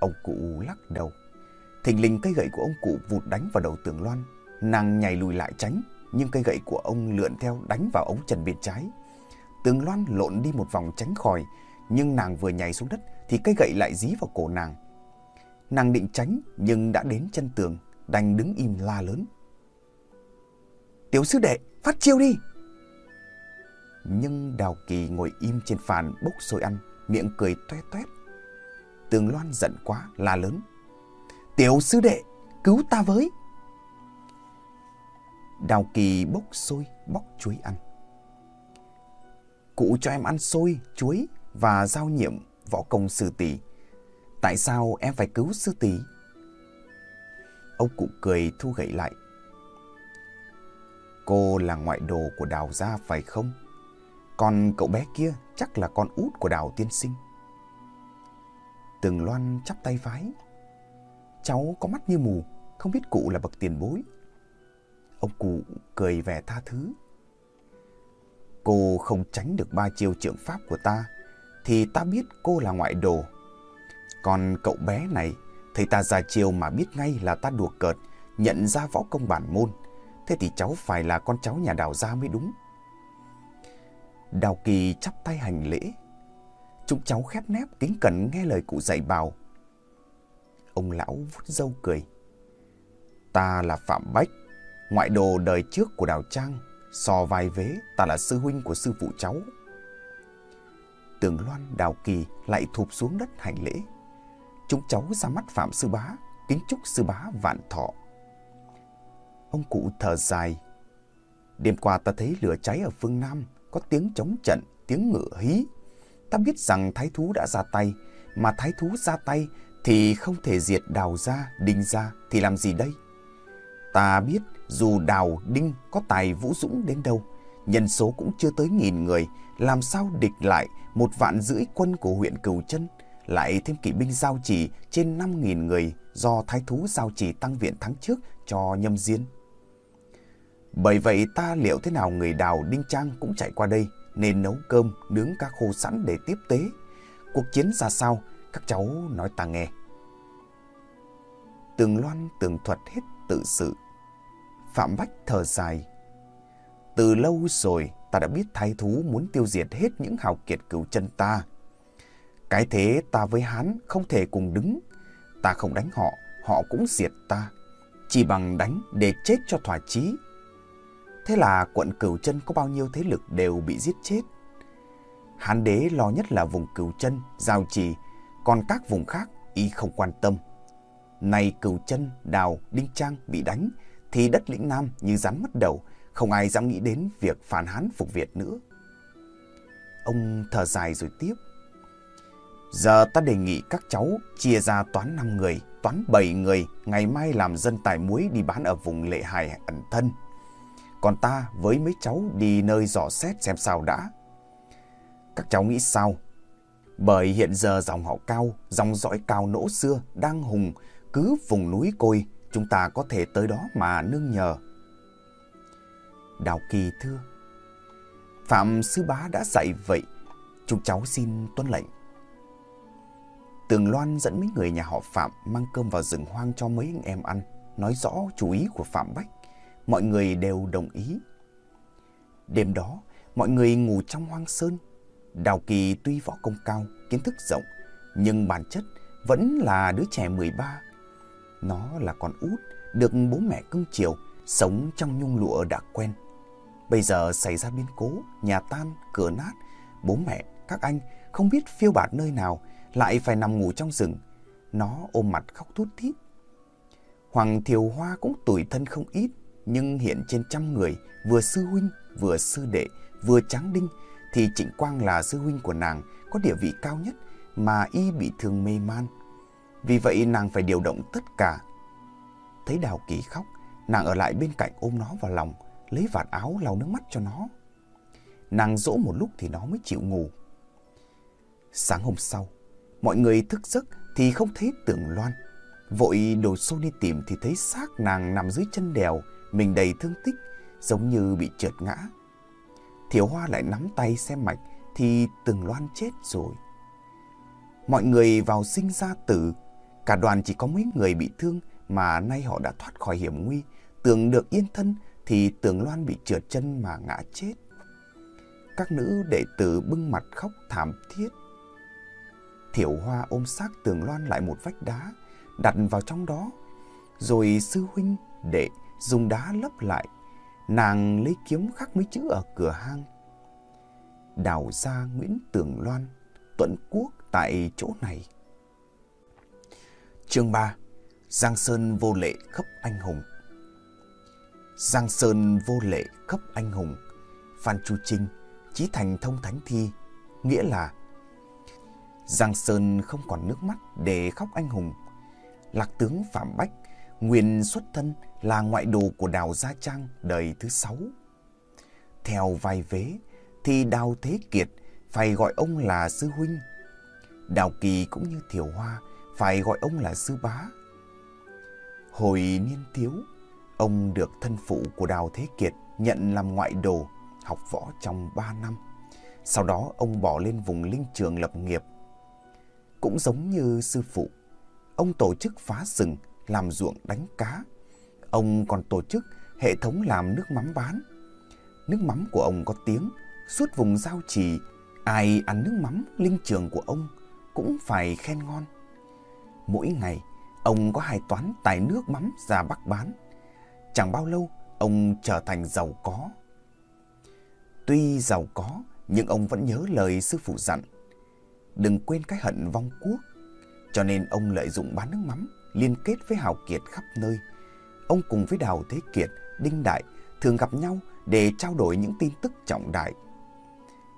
Ông cụ lắc đầu. Thình lình cây gậy của ông cụ vụt đánh vào đầu tường loan. Nàng nhảy lùi lại tránh, nhưng cây gậy của ông lượn theo đánh vào ống trần bên trái. Tường loan lộn đi một vòng tránh khỏi, nhưng nàng vừa nhảy xuống đất thì cây gậy lại dí vào cổ nàng. Nàng định tránh nhưng đã đến chân tường, đành đứng im la lớn. Tiểu sư đệ, phát chiêu đi! Nhưng Đào Kỳ ngồi im trên phàn bốc sôi ăn, miệng cười toe toét. Tường Loan giận quá, la lớn. Tiểu sư đệ, cứu ta với! Đào Kỳ bốc sôi bóc chuối ăn. Cụ cho em ăn xôi, chuối và giao nhiệm võ công sư tỷ. Tại sao em phải cứu sư tỷ? Ông cụ cười thu gậy lại. Cô là ngoại đồ của đào gia phải không? Còn cậu bé kia chắc là con út của đào tiên sinh. Tường Loan chắp tay vái. Cháu có mắt như mù, không biết cụ là bậc tiền bối. Ông cụ cười vẻ tha thứ. Cô không tránh được ba chiêu trượng pháp của ta, thì ta biết cô là ngoại đồ. Còn cậu bé này, thấy ta ra chiều mà biết ngay là ta đùa cợt, nhận ra võ công bản môn. Thế thì cháu phải là con cháu nhà đào gia mới đúng. Đào Kỳ chắp tay hành lễ. Chúng cháu khép nép kính cẩn nghe lời cụ dạy bảo. Ông lão vút râu cười. Ta là Phạm Bách, ngoại đồ đời trước của Đào Trang. So vai vế, ta là sư huynh của sư phụ cháu. Tường Loan Đào Kỳ lại thụp xuống đất hành lễ. Chúng cháu ra mắt Phạm Sư Bá, kính chúc Sư Bá vạn thọ. Ông cụ thở dài. Đêm qua ta thấy lửa cháy ở phương Nam, có tiếng chống trận, tiếng ngựa hí. Ta biết rằng thái thú đã ra tay, mà thái thú ra tay thì không thể diệt đào ra, đinh ra thì làm gì đây? Ta biết dù đào, đinh có tài vũ dũng đến đâu, nhân số cũng chưa tới nghìn người, làm sao địch lại một vạn rưỡi quân của huyện Cửu Chân, lại thêm kỵ binh giao chỉ trên năm nghìn người do thái thú giao chỉ tăng viện tháng trước cho nhâm diên. Bởi vậy ta liệu thế nào người đào Đinh Trang cũng chạy qua đây nên nấu cơm, nướng cá khô sẵn để tiếp tế. Cuộc chiến ra sao, các cháu nói ta nghe. Tường Loan tường thuật hết tự sự. Phạm Bách thở dài. Từ lâu rồi ta đã biết thái thú muốn tiêu diệt hết những hào kiệt cửu chân ta. Cái thế ta với Hán không thể cùng đứng. Ta không đánh họ, họ cũng diệt ta. Chỉ bằng đánh để chết cho thỏa chí. Thế là quận Cửu Chân có bao nhiêu thế lực đều bị giết chết. Hán đế lo nhất là vùng Cửu Chân, Giao Trì, còn các vùng khác y không quan tâm. nay Cửu Chân, Đào, Đinh Trang bị đánh thì đất lĩnh Nam như rắn mất đầu, không ai dám nghĩ đến việc phản Hán phục Việt nữa. Ông thở dài rồi tiếp. Giờ ta đề nghị các cháu chia ra toán 5 người, toán 7 người, ngày mai làm dân tài muối đi bán ở vùng lệ hải ẩn thân. Còn ta với mấy cháu đi nơi dò xét xem sao đã. Các cháu nghĩ sao? Bởi hiện giờ dòng họ cao, dòng dõi cao nỗ xưa đang hùng cứ vùng núi côi, chúng ta có thể tới đó mà nương nhờ. Đào Kỳ thưa, Phạm Sư Bá đã dạy vậy, chúng cháu xin tuân lệnh. Tường Loan dẫn mấy người nhà họ Phạm mang cơm vào rừng hoang cho mấy anh em ăn, nói rõ chủ ý của Phạm Bách. Mọi người đều đồng ý. Đêm đó, mọi người ngủ trong hoang sơn. Đào Kỳ tuy võ công cao, kiến thức rộng, nhưng bản chất vẫn là đứa trẻ 13. Nó là con út, được bố mẹ cưng chiều, sống trong nhung lụa đã quen. Bây giờ xảy ra biến cố, nhà tan, cửa nát, bố mẹ, các anh không biết phiêu bạt nơi nào, lại phải nằm ngủ trong rừng. Nó ôm mặt khóc thút thít. Hoàng Thiều Hoa cũng tuổi thân không ít, nhưng hiện trên trăm người, vừa sư huynh, vừa sư đệ, vừa tráng đinh, thì Trịnh Quang là sư huynh của nàng, có địa vị cao nhất, mà y bị thương mê man. Vì vậy nàng phải điều động tất cả. Thấy Đào Kỳ khóc, nàng ở lại bên cạnh ôm nó vào lòng, lấy vạt áo lau nước mắt cho nó. Nàng dỗ một lúc thì nó mới chịu ngủ. Sáng hôm sau, mọi người thức giấc thì không thấy tưởng loan. Vội đồ xô đi tìm thì thấy xác nàng nằm dưới chân đèo, mình đầy thương tích, giống như bị trượt ngã. Thiểu Hoa lại nắm tay xem mạch thì Tường Loan chết rồi. Mọi người vào sinh ra tử, cả đoàn chỉ có mấy người bị thương mà nay họ đã thoát khỏi hiểm nguy, tưởng được yên thân thì Tường Loan bị trượt chân mà ngã chết. Các nữ đệ tử bưng mặt khóc thảm thiết. Thiểu Hoa ôm xác Tường Loan lại một vách đá, đặt vào trong đó, rồi sư huynh đệ dùng đá lấp lại. Nàng lấy kiếm khắc mấy chữ ở cửa hang. Đào ra Nguyễn Tường Loan, Tuận Quốc tại chỗ này. Chương 3 Giang Sơn vô lệ khắp anh hùng Giang Sơn vô lệ khắp anh hùng Phan Chu Trinh Chí thành thông thánh thi Nghĩa là Giang Sơn không còn nước mắt để khóc anh hùng Lạc tướng Phạm Bách Nguyên xuất thân là ngoại đồ của Đào Gia Trang đời thứ sáu. Theo vai vế thì Đào Thế Kiệt phải gọi ông là sư huynh. Đào Kỳ cũng như Thiểu Hoa phải gọi ông là sư bá. Hồi niên thiếu, ông được thân phụ của Đào Thế Kiệt nhận làm ngoại đồ, học võ trong ba năm. Sau đó ông bỏ lên vùng linh trường lập nghiệp. Cũng giống như sư phụ, ông tổ chức phá rừng, làm ruộng đánh cá. Ông còn tổ chức hệ thống làm nước mắm bán. Nước mắm của ông có tiếng, suốt vùng giao trì, ai ăn nước mắm linh trường của ông cũng phải khen ngon. Mỗi ngày, ông có hai toán tài nước mắm ra Bắc bán. Chẳng bao lâu, ông trở thành giàu có. Tuy giàu có, nhưng ông vẫn nhớ lời sư phụ dặn. Đừng quên cái hận vong quốc. Cho nên ông lợi dụng bán nước mắm liên kết với Hào Kiệt khắp nơi. Ông cùng với Đào Thế Kiệt, Đinh Đại thường gặp nhau để trao đổi những tin tức trọng đại.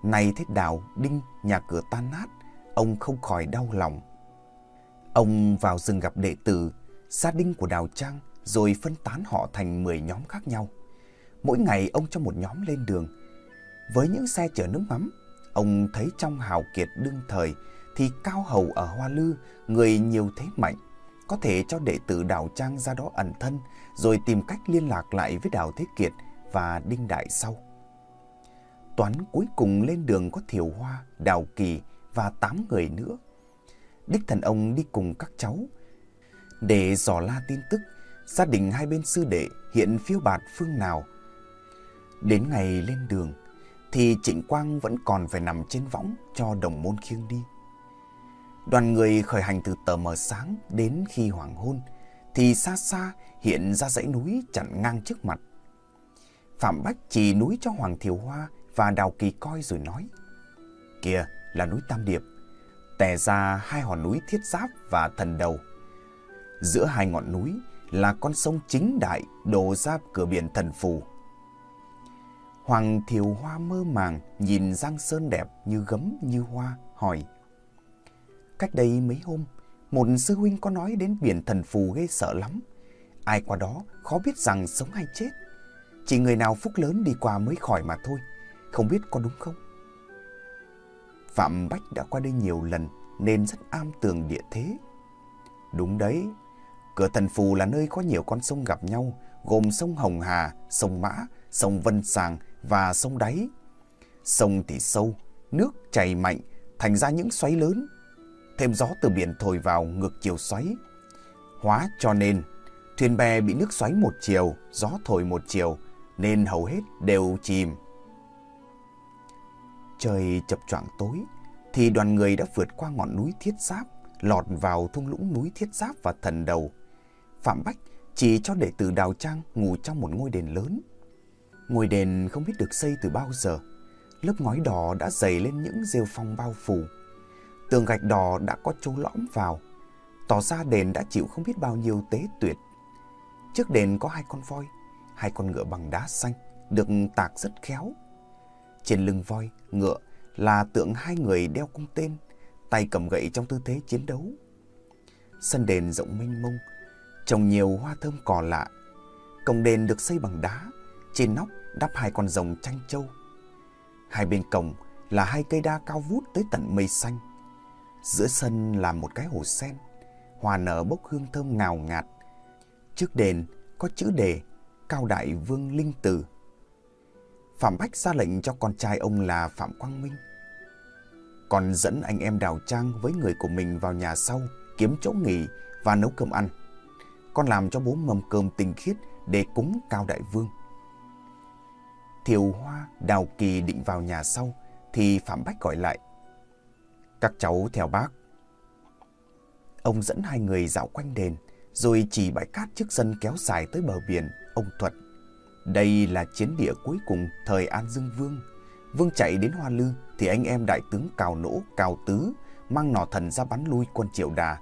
Nay thấy Đào, Đinh nhà cửa tan nát, ông không khỏi đau lòng. Ông vào rừng gặp đệ tử, gia đình của Đào Trang rồi phân tán họ thành 10 nhóm khác nhau. Mỗi ngày ông cho một nhóm lên đường. Với những xe chở nước mắm, ông thấy trong hào kiệt đương thời thì Cao Hầu ở Hoa Lư, người nhiều thế mạnh, có thể cho đệ tử Đào Trang ra đó ẩn thân rồi tìm cách liên lạc lại với Đào Thế Kiệt và Đinh Đại sau. Toán cuối cùng lên đường có Thiều Hoa, Đào Kỳ và 8 người nữa. Đích thần ông đi cùng các cháu để dò la tin tức gia đình hai bên sư đệ hiện phiêu bạt phương nào. Đến ngày lên đường thì Trịnh Quang vẫn còn phải nằm trên võng cho đồng môn khiêng đi. Đoàn người khởi hành từ tờ mờ sáng đến khi hoàng hôn thì xa xa hiện ra dãy núi chặn ngang trước mặt. Phạm Bách chỉ núi cho Hoàng Thiều Hoa và Đào Kỳ coi rồi nói. Kìa là núi Tam Điệp, tè ra hai hòn núi Thiết Giáp và Thần Đầu. Giữa hai ngọn núi là con sông chính đại đổ ra cửa biển Thần Phù. Hoàng Thiều Hoa mơ màng nhìn Giang Sơn đẹp như gấm như hoa, hỏi. Cách đây mấy hôm, một sư huynh có nói đến biển Thần Phù ghê sợ lắm. Ai qua đó khó biết rằng sống hay chết. Chỉ người nào phúc lớn đi qua mới khỏi mà thôi. Không biết có đúng không? Phạm Bách đã qua đây nhiều lần nên rất am tường địa thế. Đúng đấy, cửa thần phù là nơi có nhiều con sông gặp nhau, gồm sông Hồng Hà, sông Mã, sông Vân Sàng và sông Đáy. Sông thì sâu, nước chảy mạnh, thành ra những xoáy lớn. Thêm gió từ biển thổi vào ngược chiều xoáy. Hóa cho nên, thuyền bè bị nước xoáy một chiều, gió thổi một chiều, nên hầu hết đều chìm. Trời chập choạng tối, thì đoàn người đã vượt qua ngọn núi Thiết Giáp, lọt vào thung lũng núi Thiết Giáp và Thần Đầu. Phạm Bách chỉ cho đệ tử Đào Trang ngủ trong một ngôi đền lớn. Ngôi đền không biết được xây từ bao giờ. Lớp ngói đỏ đã dày lên những rêu phong bao phủ. Tường gạch đỏ đã có chỗ lõm vào. Tỏ ra đền đã chịu không biết bao nhiêu tế tuyệt. Trước đền có hai con voi, hai con ngựa bằng đá xanh, được tạc rất khéo. Trên lưng voi, ngựa là tượng hai người đeo cung tên, tay cầm gậy trong tư thế chiến đấu. Sân đền rộng mênh mông, trồng nhiều hoa thơm cỏ lạ. Cổng đền được xây bằng đá, trên nóc đắp hai con rồng tranh châu. Hai bên cổng là hai cây đa cao vút tới tận mây xanh. Giữa sân là một cái hồ sen, hoa nở bốc hương thơm ngào ngạt. Trước đền có chữ đề Cao Đại Vương Linh Tử. Phạm Bách ra lệnh cho con trai ông là Phạm Quang Minh còn dẫn anh em Đào Trang với người của mình vào nhà sau kiếm chỗ nghỉ và nấu cơm ăn. Con làm cho bố mâm cơm tinh khiết để cúng Cao Đại Vương. Thiều Hoa, Đào Kỳ định vào nhà sau thì Phạm Bách gọi lại. Các cháu theo bác. Ông dẫn hai người dạo quanh đền rồi chỉ bãi cát trước sân kéo dài tới bờ biển, ông Thuật. Đây là chiến địa cuối cùng thời An Dương Vương Vương chạy đến Hoa Lư thì anh em đại tướng Cào Nỗ, Cào Tứ mang nỏ thần ra bắn lui quân Triệu Đà.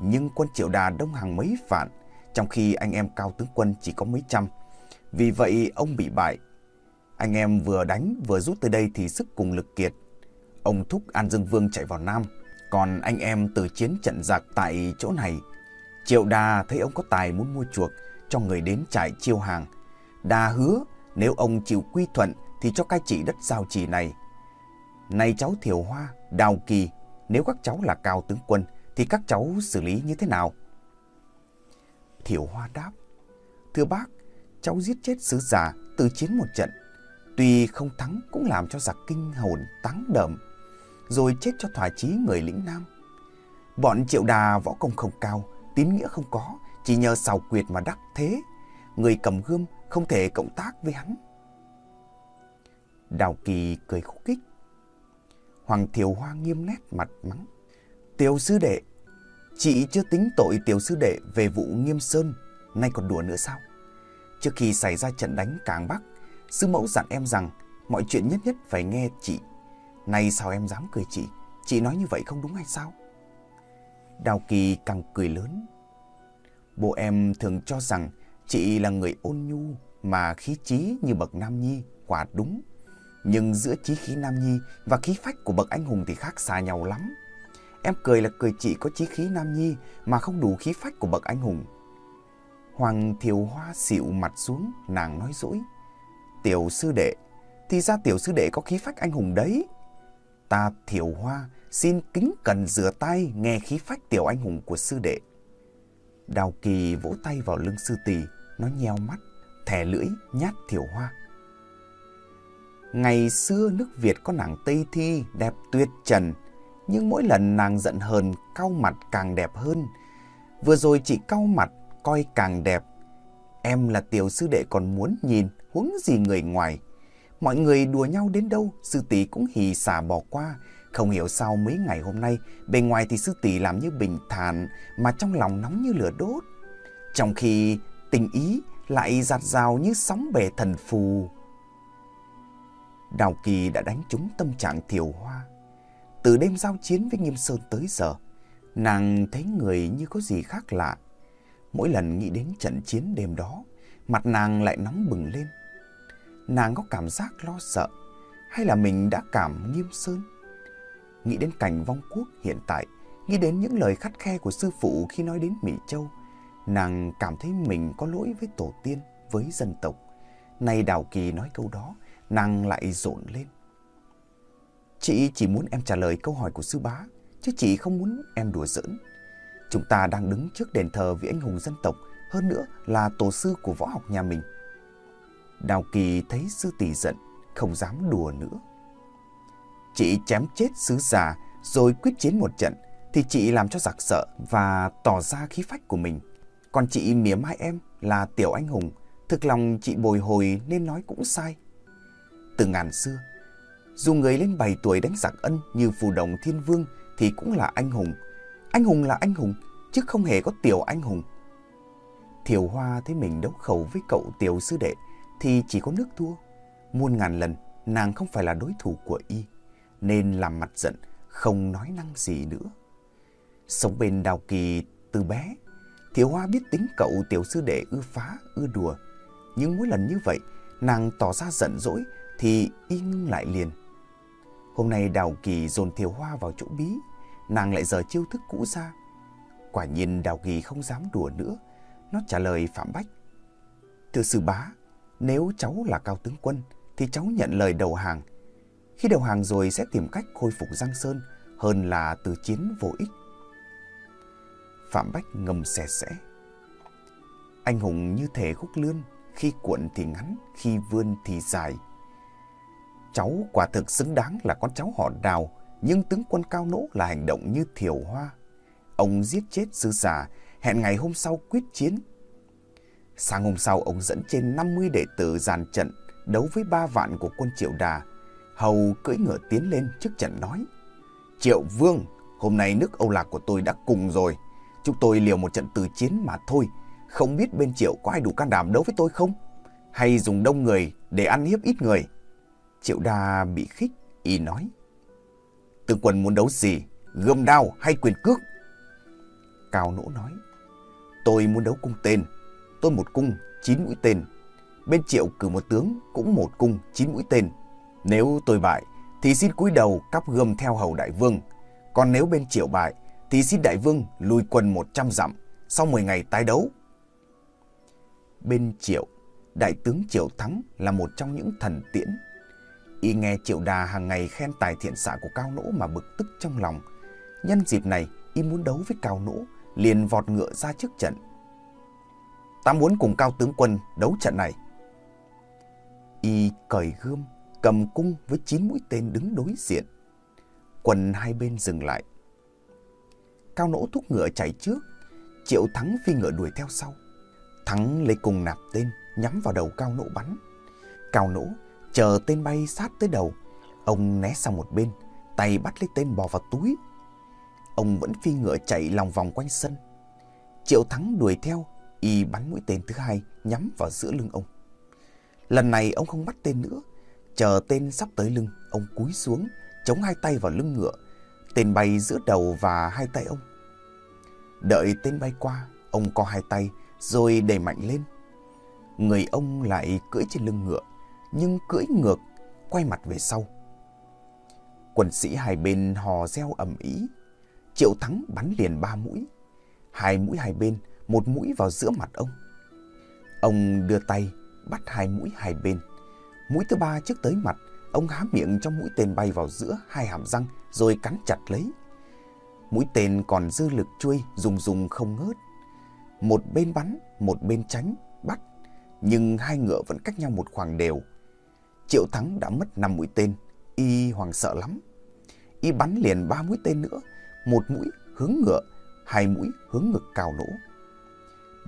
Nhưng quân Triệu Đà đông hàng mấy vạn, trong khi anh em Cao tướng quân chỉ có mấy trăm. Vì vậy ông bị bại. Anh em vừa đánh vừa rút tới đây thì sức cùng lực kiệt. Ông thúc An Dương Vương chạy vào Nam, còn anh em từ chiến trận giặc tại chỗ này. Triệu Đà thấy ông có tài muốn mua chuộc cho người đến trại chiêu hàng. Đà hứa nếu ông chịu quy thuận thì cho cai trị đất giao trì này. Này cháu Thiều Hoa, Đào Kỳ, nếu các cháu là cao tướng quân thì các cháu xử lý như thế nào? Thiểu Hoa đáp, thưa bác, cháu giết chết sứ giả từ chiến một trận. Tuy không thắng cũng làm cho giặc kinh hồn táng đậm, rồi chết cho thỏa chí người lĩnh Nam. Bọn triệu đà võ công không cao, tín nghĩa không có, chỉ nhờ xào quyệt mà đắc thế. Người cầm gươm không thể cộng tác với hắn. Đào Kỳ cười khúc khích. Hoàng Thiều Hoa nghiêm nét mặt mắng. Tiểu sư đệ, chị chưa tính tội tiểu sư đệ về vụ nghiêm sơn, nay còn đùa nữa sao? Trước khi xảy ra trận đánh Cảng Bắc, sư mẫu dặn em rằng mọi chuyện nhất nhất phải nghe chị. Nay sao em dám cười chị? Chị nói như vậy không đúng hay sao? Đào Kỳ càng cười lớn. Bố em thường cho rằng chị là người ôn nhu mà khí trí như bậc Nam Nhi, quả đúng. Nhưng giữa chí khí Nam Nhi và khí phách của bậc anh hùng thì khác xa nhau lắm. Em cười là cười chị có chí khí nam nhi mà không đủ khí phách của bậc anh hùng. Hoàng Thiều Hoa xịu mặt xuống, nàng nói dỗi. Tiểu sư đệ, thì ra tiểu sư đệ có khí phách anh hùng đấy. Ta Thiều Hoa xin kính cần rửa tay nghe khí phách tiểu anh hùng của sư đệ. Đào Kỳ vỗ tay vào lưng sư tỷ, nó nheo mắt, thẻ lưỡi, nhát Thiều Hoa. Ngày xưa nước Việt có nàng Tây Thi đẹp tuyệt trần, nhưng mỗi lần nàng giận hờn, cau mặt càng đẹp hơn. Vừa rồi chị cau mặt, coi càng đẹp. Em là tiểu sư đệ còn muốn nhìn, huống gì người ngoài. Mọi người đùa nhau đến đâu, sư tỷ cũng hì xả bỏ qua. Không hiểu sao mấy ngày hôm nay, bề ngoài thì sư tỷ làm như bình thản, mà trong lòng nóng như lửa đốt. Trong khi tình ý lại giạt rào như sóng bể thần phù. Đào Kỳ đã đánh trúng tâm trạng thiểu hoa. Từ đêm giao chiến với Nghiêm Sơn tới giờ, nàng thấy người như có gì khác lạ. Mỗi lần nghĩ đến trận chiến đêm đó, mặt nàng lại nóng bừng lên. Nàng có cảm giác lo sợ, hay là mình đã cảm Nghiêm Sơn? Nghĩ đến cảnh vong quốc hiện tại, nghĩ đến những lời khắt khe của sư phụ khi nói đến Mỹ Châu, nàng cảm thấy mình có lỗi với tổ tiên, với dân tộc. Nay Đào Kỳ nói câu đó, nàng lại rộn lên. Chị chỉ muốn em trả lời câu hỏi của sư bá, chứ chị không muốn em đùa giỡn. Chúng ta đang đứng trước đền thờ vị anh hùng dân tộc, hơn nữa là tổ sư của võ học nhà mình. Đào Kỳ thấy sư tỷ giận, không dám đùa nữa. Chị chém chết sứ giả rồi quyết chiến một trận thì chị làm cho giặc sợ và tỏ ra khí phách của mình. Còn chị mỉa mai em là tiểu anh hùng, thực lòng chị bồi hồi nên nói cũng sai. Từ ngàn xưa, dù người lên 7 tuổi đánh giặc ân như phù đồng thiên vương thì cũng là anh hùng. Anh hùng là anh hùng, chứ không hề có tiểu anh hùng. Thiều Hoa thấy mình đấu khẩu với cậu tiểu sư đệ thì chỉ có nước thua. Muôn ngàn lần nàng không phải là đối thủ của y, nên làm mặt giận, không nói năng gì nữa. Sống bên Đào Kỳ từ bé, Thiều Hoa biết tính cậu tiểu sư đệ ưa phá, ưa đùa. Nhưng mỗi lần như vậy, nàng tỏ ra giận dỗi thì y ngưng lại liền. Hôm nay Đào Kỳ dồn Thiều Hoa vào chỗ bí, nàng lại giờ chiêu thức cũ ra. Quả nhiên Đào Kỳ không dám đùa nữa, nó trả lời Phạm Bách. Thưa sư bá, nếu cháu là cao tướng quân, thì cháu nhận lời đầu hàng. Khi đầu hàng rồi sẽ tìm cách khôi phục Giang Sơn hơn là từ chiến vô ích. Phạm Bách ngầm xẻ xẽ. Anh hùng như thể khúc lươn, khi cuộn thì ngắn, khi vươn thì dài. Cháu quả thực xứng đáng là con cháu họ đào, nhưng tướng quân cao nỗ là hành động như thiểu hoa. Ông giết chết sư giả, hẹn ngày hôm sau quyết chiến. Sáng hôm sau, ông dẫn trên 50 đệ tử dàn trận, đấu với ba vạn của quân Triệu Đà. Hầu cưỡi ngựa tiến lên trước trận nói. Triệu Vương, hôm nay nước Âu Lạc của tôi đã cùng rồi. Chúng tôi liều một trận từ chiến mà thôi. Không biết bên Triệu có ai đủ can đảm đấu với tôi không? Hay dùng đông người để ăn hiếp ít người? Triệu Đa bị khích, y nói. Tướng quân muốn đấu gì? Gươm đao hay quyền cước? Cao nỗ nói. Tôi muốn đấu cung tên. Tôi một cung, chín mũi tên. Bên triệu cử một tướng cũng một cung, chín mũi tên. Nếu tôi bại, thì xin cúi đầu cắp gươm theo hầu đại vương. Còn nếu bên triệu bại, thì xin đại vương lùi quân 100 dặm, sau 10 ngày tái đấu. Bên triệu, đại tướng Triệu Thắng là một trong những thần tiễn Y nghe Triệu Đà hàng ngày khen tài thiện xạ của Cao Nỗ mà bực tức trong lòng. Nhân dịp này, y muốn đấu với Cao Nỗ, liền vọt ngựa ra trước trận. Ta muốn cùng Cao Tướng Quân đấu trận này. Y cởi gươm, cầm cung với chín mũi tên đứng đối diện. Quân hai bên dừng lại. Cao Nỗ thúc ngựa chạy trước, Triệu Thắng phi ngựa đuổi theo sau. Thắng lấy cùng nạp tên, nhắm vào đầu Cao Nỗ bắn. Cao Nỗ Chờ tên bay sát tới đầu, ông né sang một bên, tay bắt lấy tên bò vào túi. Ông vẫn phi ngựa chạy lòng vòng quanh sân. Triệu Thắng đuổi theo, y bắn mũi tên thứ hai nhắm vào giữa lưng ông. Lần này ông không bắt tên nữa, chờ tên sắp tới lưng, ông cúi xuống, chống hai tay vào lưng ngựa, tên bay giữa đầu và hai tay ông. Đợi tên bay qua, ông co hai tay rồi đẩy mạnh lên. Người ông lại cưỡi trên lưng ngựa, nhưng cưỡi ngược, quay mặt về sau. Quân sĩ hai bên hò reo ầm ĩ. Triệu Thắng bắn liền ba mũi. Hai mũi hai bên, một mũi vào giữa mặt ông. Ông đưa tay, bắt hai mũi hai bên. Mũi thứ ba trước tới mặt, ông há miệng cho mũi tên bay vào giữa hai hàm răng rồi cắn chặt lấy. Mũi tên còn dư lực chui, rùng rùng không ngớt. Một bên bắn, một bên tránh, bắt. Nhưng hai ngựa vẫn cách nhau một khoảng đều. Triệu Thắng đã mất năm mũi tên, y hoàng sợ lắm. Y bắn liền ba mũi tên nữa, một mũi hướng ngựa, hai mũi hướng ngực cao nỗ.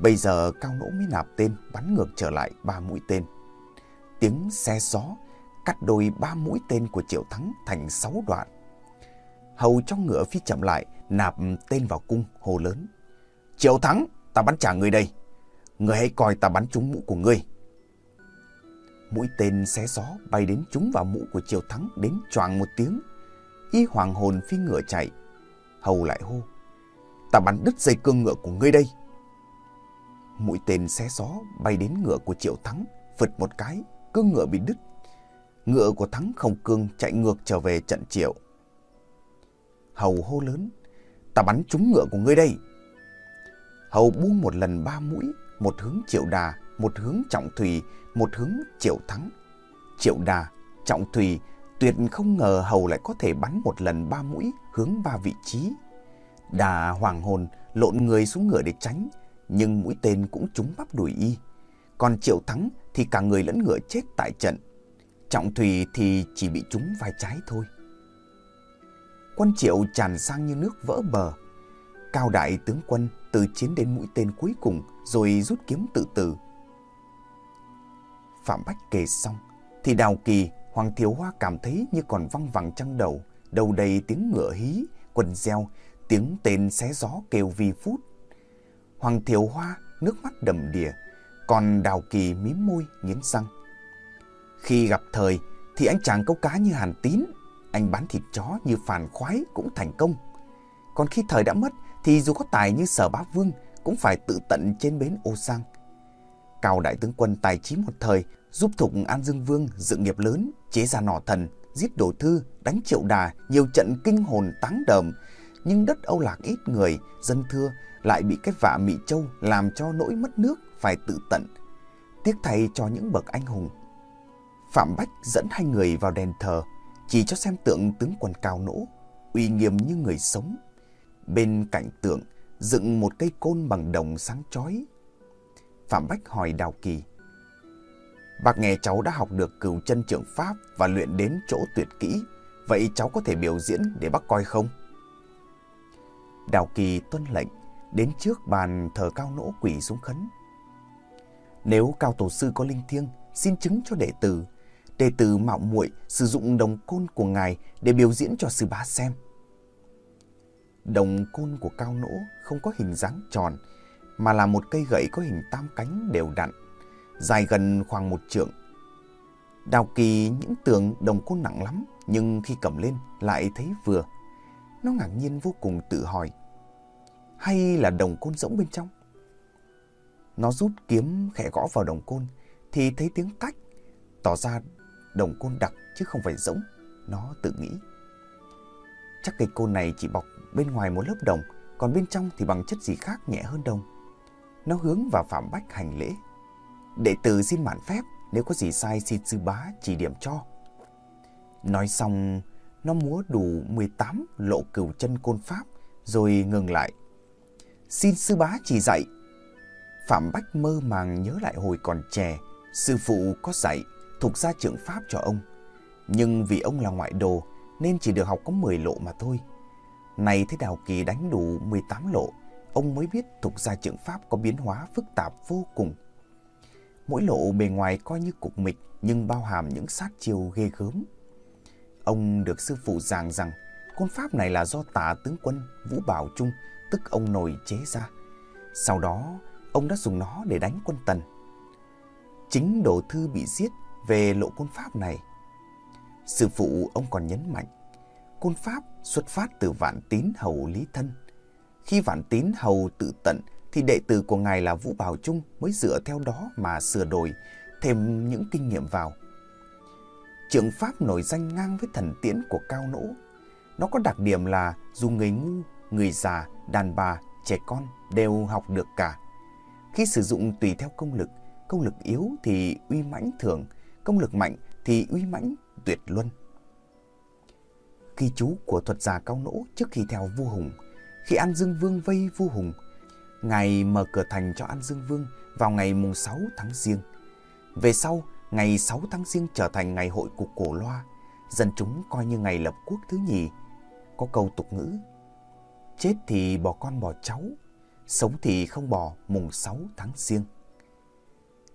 Bây giờ cao nỗ mới nạp tên, bắn ngược trở lại ba mũi tên. Tiếng xe gió cắt đôi ba mũi tên của Triệu Thắng thành sáu đoạn. Hầu trong ngựa phi chậm lại, nạp tên vào cung, hồ lớn. Triệu Thắng, ta bắn trả người đây. Người hãy coi ta bắn trúng mũ của ngươi. Mũi tên xé gió bay đến trúng vào mũ của Triệu Thắng đến choàng một tiếng. Y hoàng hồn phi ngựa chạy. Hầu lại hô. Ta bắn đứt dây cương ngựa của ngươi đây. Mũi tên xé gió bay đến ngựa của Triệu Thắng, phật một cái, cương ngựa bị đứt. Ngựa của Thắng không cương chạy ngược trở về trận Triệu. Hầu hô lớn, ta bắn trúng ngựa của ngươi đây. Hầu buông một lần ba mũi, một hướng Triệu Đà, một hướng Trọng Thủy, một hướng Triệu Thắng. Triệu Đà, Trọng Thủy tuyệt không ngờ Hầu lại có thể bắn một lần ba mũi hướng ba vị trí. Đà hoàng hồn lộn người xuống ngựa để tránh, nhưng mũi tên cũng trúng bắp đuổi y. Còn Triệu Thắng thì cả người lẫn ngựa chết tại trận. Trọng Thủy thì chỉ bị trúng vai trái thôi. Quân Triệu tràn sang như nước vỡ bờ. Cao đại tướng quân từ chiến đến mũi tên cuối cùng rồi rút kiếm tự tử. Phạm Bách kể xong thì Đào Kỳ, Hoàng Thiếu Hoa cảm thấy như còn văng vẳng trăng đầu, đầu đầy tiếng ngựa hí, quần reo, tiếng tên xé gió kêu vi phút. Hoàng Thiếu Hoa nước mắt đầm đìa, còn Đào Kỳ mím môi nghiến răng. Khi gặp thời thì anh chàng câu cá như Hàn Tín, anh bán thịt chó như Phàn Khoái cũng thành công. Còn khi thời đã mất thì dù có tài như Sở Bá Vương cũng phải tự tận trên bến ô sang. Cao đại tướng quân tài trí một thời giúp Thục An Dương Vương dựng nghiệp lớn, chế ra nỏ thần, giết đồ thư, đánh triệu đà, nhiều trận kinh hồn táng đờm. Nhưng đất Âu Lạc ít người, dân thưa lại bị cái vạ Mỹ Châu làm cho nỗi mất nước phải tự tận. Tiếc thay cho những bậc anh hùng. Phạm Bách dẫn hai người vào đền thờ, chỉ cho xem tượng tướng quân cao nỗ, uy nghiêm như người sống. Bên cạnh tượng dựng một cây côn bằng đồng sáng chói. Phạm Bách hỏi Đào Kỳ. Bác nghe cháu đã học được cửu chân trưởng pháp và luyện đến chỗ tuyệt kỹ. Vậy cháu có thể biểu diễn để bác coi không? Đào Kỳ tuân lệnh, đến trước bàn thờ cao nỗ quỷ xuống khấn. Nếu cao tổ sư có linh thiêng, xin chứng cho đệ tử. Đệ tử mạo muội sử dụng đồng côn của ngài để biểu diễn cho sư bá xem. Đồng côn của cao nỗ không có hình dáng tròn, mà là một cây gậy có hình tam cánh đều đặn, dài gần khoảng một trượng. Đào Kỳ những tưởng đồng côn nặng lắm, nhưng khi cầm lên lại thấy vừa. Nó ngạc nhiên vô cùng tự hỏi, hay là đồng côn rỗng bên trong? Nó rút kiếm khẽ gõ vào đồng côn, thì thấy tiếng cách, tỏ ra đồng côn đặc chứ không phải rỗng, nó tự nghĩ. Chắc cây côn này chỉ bọc bên ngoài một lớp đồng, còn bên trong thì bằng chất gì khác nhẹ hơn đồng. Nó hướng vào Phạm Bách hành lễ. Đệ tử xin mạn phép, nếu có gì sai xin sư bá chỉ điểm cho. Nói xong, nó múa đủ 18 lộ cửu chân côn pháp, rồi ngừng lại. Xin sư bá chỉ dạy. Phạm Bách mơ màng nhớ lại hồi còn trẻ, sư phụ có dạy thuộc ra trưởng pháp cho ông. Nhưng vì ông là ngoại đồ, nên chỉ được học có 10 lộ mà thôi. Này thấy Đào Kỳ đánh đủ 18 lộ, ông mới biết thuộc gia trưởng pháp có biến hóa phức tạp vô cùng. Mỗi lộ bề ngoài coi như cục mịch nhưng bao hàm những sát chiêu ghê gớm. Ông được sư phụ giảng rằng côn pháp này là do tả tướng quân Vũ Bảo Trung, tức ông nội chế ra. Sau đó, ông đã dùng nó để đánh quân Tần. Chính Đồ Thư bị giết về lộ côn pháp này. Sư phụ ông còn nhấn mạnh, côn pháp xuất phát từ vạn tín hầu Lý Thân. Khi vạn tín hầu tự tận thì đệ tử của ngài là Vũ Bảo Trung mới dựa theo đó mà sửa đổi, thêm những kinh nghiệm vào. Trường pháp nổi danh ngang với thần tiễn của Cao Nỗ. Nó có đặc điểm là dù người ngu người già, đàn bà, trẻ con đều học được cả. Khi sử dụng tùy theo công lực, công lực yếu thì uy mãnh thường, công lực mạnh thì uy mãnh tuyệt luân. Khi chú của thuật giả cao nỗ trước khi theo vua Hùng, khi An Dương Vương vây vua Hùng, Ngài mở cửa thành cho An Dương Vương vào ngày mùng 6 tháng Giêng. Về sau, ngày 6 tháng Giêng trở thành ngày hội của cổ loa, dân chúng coi như ngày lập quốc thứ nhì. Có câu tục ngữ, chết thì bỏ con bỏ cháu, sống thì không bỏ mùng 6 tháng Giêng.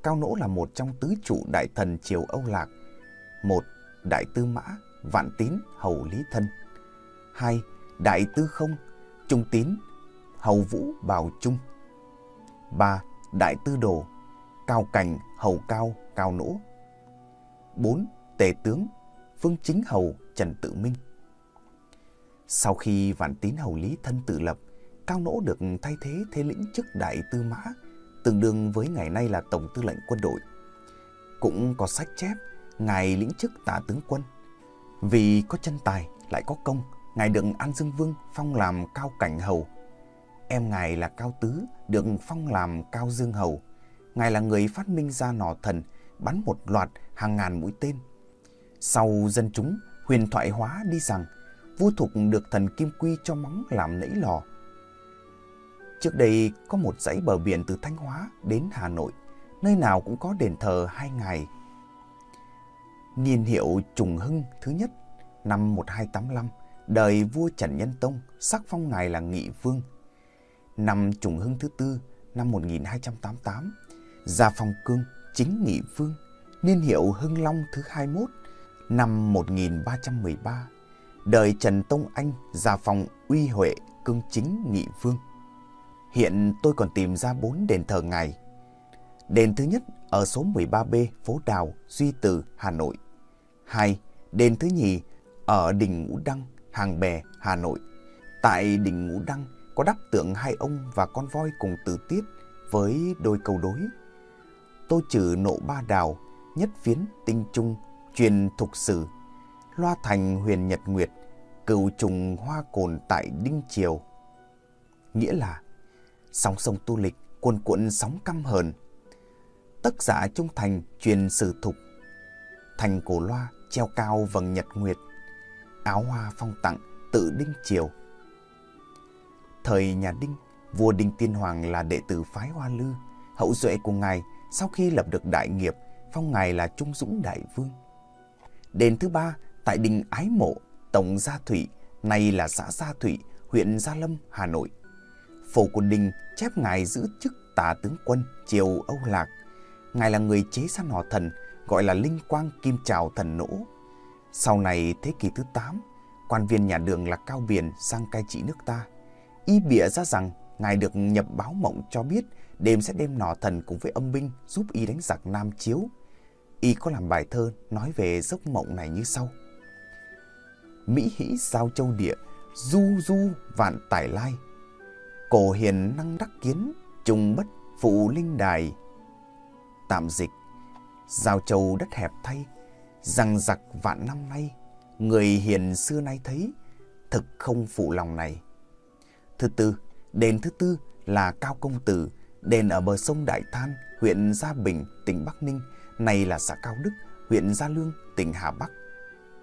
Cao Nỗ là một trong tứ trụ đại thần triều Âu Lạc. Một, Đại tư Mã, Vạn Tín, Hầu Lý Thân. Hai, Đại tư Không, Trung Tín, Hầu Vũ, Bảo Trung. Ba, Đại tư Đồ, Cao Cảnh, Hầu Cao, Cao Nỗ. Bốn, Tề Tướng, Phương Chính Hầu, Trần Tự Minh. Sau khi Vạn Tín Hầu Lý Thân tự lập, Cao Nỗ được thay thế thế lĩnh chức Đại Tư Mã, tương đương với ngày nay là Tổng Tư lệnh quân đội. Cũng có sách chép, Ngài lĩnh chức tả tướng quân. Vì có chân tài, lại có công, Ngài được An Dương Vương phong làm Cao Cảnh Hầu. Em Ngài là Cao Tứ, được phong làm Cao Dương Hầu. Ngài là người phát minh ra nỏ thần, bắn một loạt hàng ngàn mũi tên. Sau dân chúng huyền thoại hóa đi rằng vua thục được thần Kim Quy cho móng làm nẫy lò. Trước đây có một dãy bờ biển từ Thanh Hóa đến Hà Nội, nơi nào cũng có đền thờ hai ngày. Niên hiệu Trùng Hưng thứ nhất năm 1285, đời vua Trần Nhân Tông sắc phong ngài là Nghị Vương. Năm Trùng Hưng thứ tư năm 1288, gia phong cương chính Nghị Vương, niên hiệu Hưng Long thứ 21 năm 1313 đời Trần Tông Anh gia phong uy huệ cương chính nghị vương. Hiện tôi còn tìm ra bốn đền thờ ngài. Đền thứ nhất ở số 13B phố Đào, Duy Từ, Hà Nội. Hai, đền thứ nhì ở đỉnh Ngũ Đăng, Hàng Bè, Hà Nội. Tại đỉnh Ngũ Đăng có đắp tượng hai ông và con voi cùng tử tiết với đôi câu đối. Tôi trừ nộ ba đào, nhất phiến tinh trung, truyền thục sử, loa thành huyền nhật nguyệt, cựu trùng hoa cồn tại Đinh Triều. Nghĩa là sóng sông tu lịch cuồn cuộn sóng căm hờn. Tất giả trung thành truyền sử thục. Thành cổ loa treo cao vầng nhật nguyệt. Áo hoa phong tặng tự Đinh Triều. Thời nhà Đinh, vua Đinh Tiên Hoàng là đệ tử phái Hoa Lư, hậu duệ của ngài sau khi lập được đại nghiệp, phong ngài là Trung Dũng Đại Vương. Đền thứ ba tại đình Ái Mộ Tổng Gia Thủy, nay là xã Gia Thủy, huyện Gia Lâm, Hà Nội. Phổ của Đình chép ngài giữ chức tả tướng quân triều Âu Lạc. Ngài là người chế săn họ thần, gọi là Linh Quang Kim Trào Thần Nỗ. Sau này thế kỷ thứ 8, quan viên nhà đường là Cao Biển sang cai trị nước ta. Y bịa ra rằng ngài được nhập báo mộng cho biết đêm sẽ đem nỏ thần cùng với âm binh giúp y đánh giặc Nam Chiếu. Y có làm bài thơ nói về giấc mộng này như sau. Mỹ hĩ giao châu địa, du du vạn tải lai. Cổ hiền năng đắc kiến, trùng bất phụ linh đài. Tạm dịch, giao châu đất hẹp thay, rằng giặc vạn năm nay, người hiền xưa nay thấy, thực không phụ lòng này. Thứ tư, đền thứ tư là Cao Công Tử, đền ở bờ sông Đại Than, huyện Gia Bình, tỉnh Bắc Ninh, này là xã Cao Đức, huyện Gia Lương, tỉnh Hà Bắc.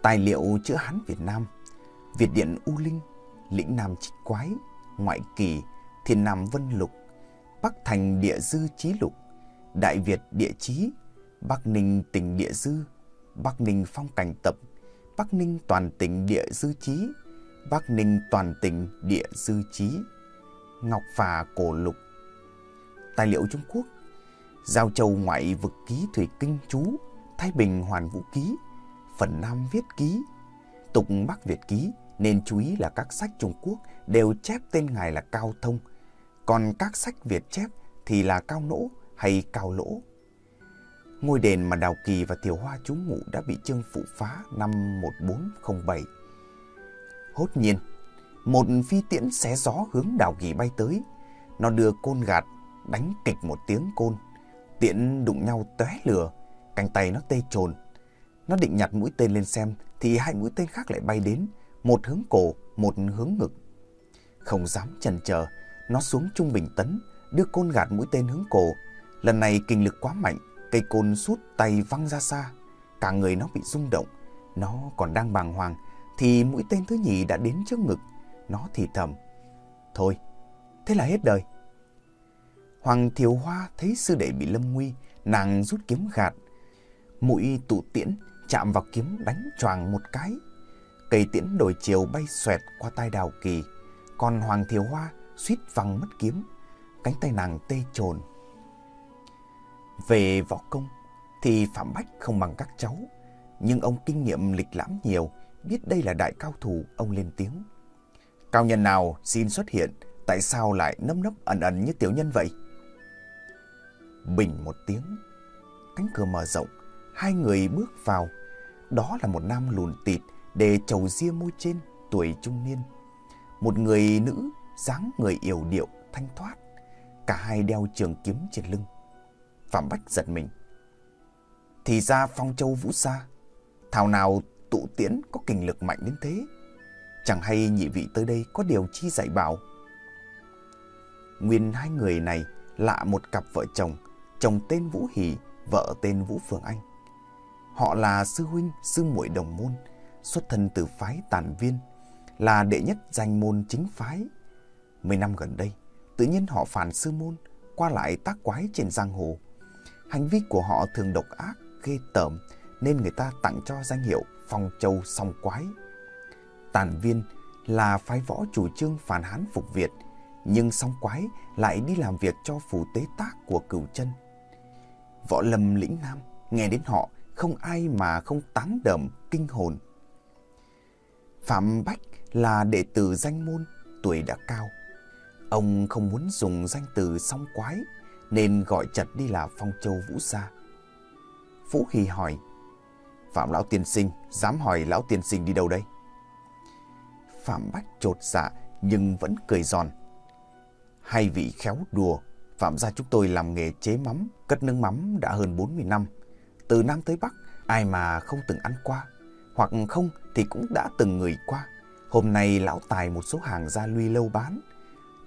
Tài liệu chữ Hán Việt Nam, Việt Điện U Linh, Lĩnh Nam Trích Quái, Ngoại Kỳ, Thiên Nam Vân Lục, Bắc Thành Địa Dư Chí Lục, Đại Việt Địa Chí, Bắc Ninh Tỉnh Địa Dư, Bắc Ninh Phong Cảnh Tập, Bắc Ninh Toàn Tỉnh Địa Dư trí, Bắc Ninh Toàn Tỉnh Địa Dư trí, Ngọc Phà Cổ Lục. Tài liệu Trung Quốc Giao Châu Ngoại Vực Ký Thủy Kinh Chú, Thái Bình Hoàn Vũ Ký, phần Nam Viết Ký, Tục Bắc Việt Ký nên chú ý là các sách Trung Quốc đều chép tên ngài là Cao Thông, còn các sách Việt chép thì là Cao Nỗ hay Cao Lỗ. Ngôi đền mà Đào Kỳ và Tiểu Hoa trú ngụ đã bị Trương Phụ phá năm 1407. Hốt nhiên, một phi tiễn xé gió hướng Đào Kỳ bay tới. Nó đưa côn gạt, đánh kịch một tiếng côn. Tiễn đụng nhau tóe lửa, cánh tay nó tê trồn. Nó định nhặt mũi tên lên xem thì hai mũi tên khác lại bay đến, một hướng cổ, một hướng ngực. Không dám chần chờ, nó xuống trung bình tấn, đưa côn gạt mũi tên hướng cổ. Lần này kinh lực quá mạnh, cây côn sút tay văng ra xa. Cả người nó bị rung động. Nó còn đang bàng hoàng, thì mũi tên thứ nhì đã đến trước ngực. Nó thì thầm. Thôi, thế là hết đời. Hoàng Thiều Hoa thấy sư đệ bị lâm nguy, nàng rút kiếm gạt. Mũi tụ tiễn chạm vào kiếm đánh choàng một cái. Cây tiễn đổi chiều bay xoẹt qua tai đào kỳ, còn Hoàng Thiều Hoa suýt văng mất kiếm, cánh tay nàng tê trồn. Về võ công thì Phạm Bách không bằng các cháu, nhưng ông kinh nghiệm lịch lãm nhiều, biết đây là đại cao thủ, ông lên tiếng. Cao nhân nào xin xuất hiện, tại sao lại nấp nấp ẩn ẩn như tiểu nhân vậy? Bình một tiếng, cánh cửa mở rộng, hai người bước vào. Đó là một nam lùn tịt, để trầu ria môi trên, tuổi trung niên. Một người nữ, dáng người yểu điệu, thanh thoát. Cả hai đeo trường kiếm trên lưng. Phạm Bách giật mình. Thì ra Phong Châu Vũ Sa, thảo nào tụ tiễn có kinh lực mạnh đến thế. Chẳng hay nhị vị tới đây có điều chi dạy bảo. Nguyên hai người này lạ một cặp vợ chồng, chồng tên Vũ Hỷ, vợ tên Vũ Phương Anh. Họ là sư huynh, sư muội đồng môn, xuất thân từ phái tản viên, là đệ nhất danh môn chính phái. Mấy năm gần đây, tự nhiên họ phản sư môn, qua lại tác quái trên giang hồ. Hành vi của họ thường độc ác, ghê tởm, nên người ta tặng cho danh hiệu Phong Châu Song Quái. Tản viên là phái võ chủ trương phản hán phục Việt, nhưng Song Quái lại đi làm việc cho phủ tế tác của cửu chân. Võ lâm lĩnh nam, nghe đến họ, không ai mà không tán đờm kinh hồn. Phạm Bách là đệ tử danh môn, tuổi đã cao. Ông không muốn dùng danh từ song quái, nên gọi chật đi là Phong Châu Vũ Sa. Vũ Hì hỏi, Phạm Lão Tiên Sinh, dám hỏi Lão Tiên Sinh đi đâu đây? Phạm Bách trột dạ nhưng vẫn cười giòn. Hai vị khéo đùa, Phạm gia chúng tôi làm nghề chế mắm, cất nướng mắm đã hơn 40 năm. Từ Nam tới Bắc, ai mà không từng ăn qua, hoặc không thì cũng đã từng người qua. Hôm nay lão tài một số hàng ra lui lâu bán,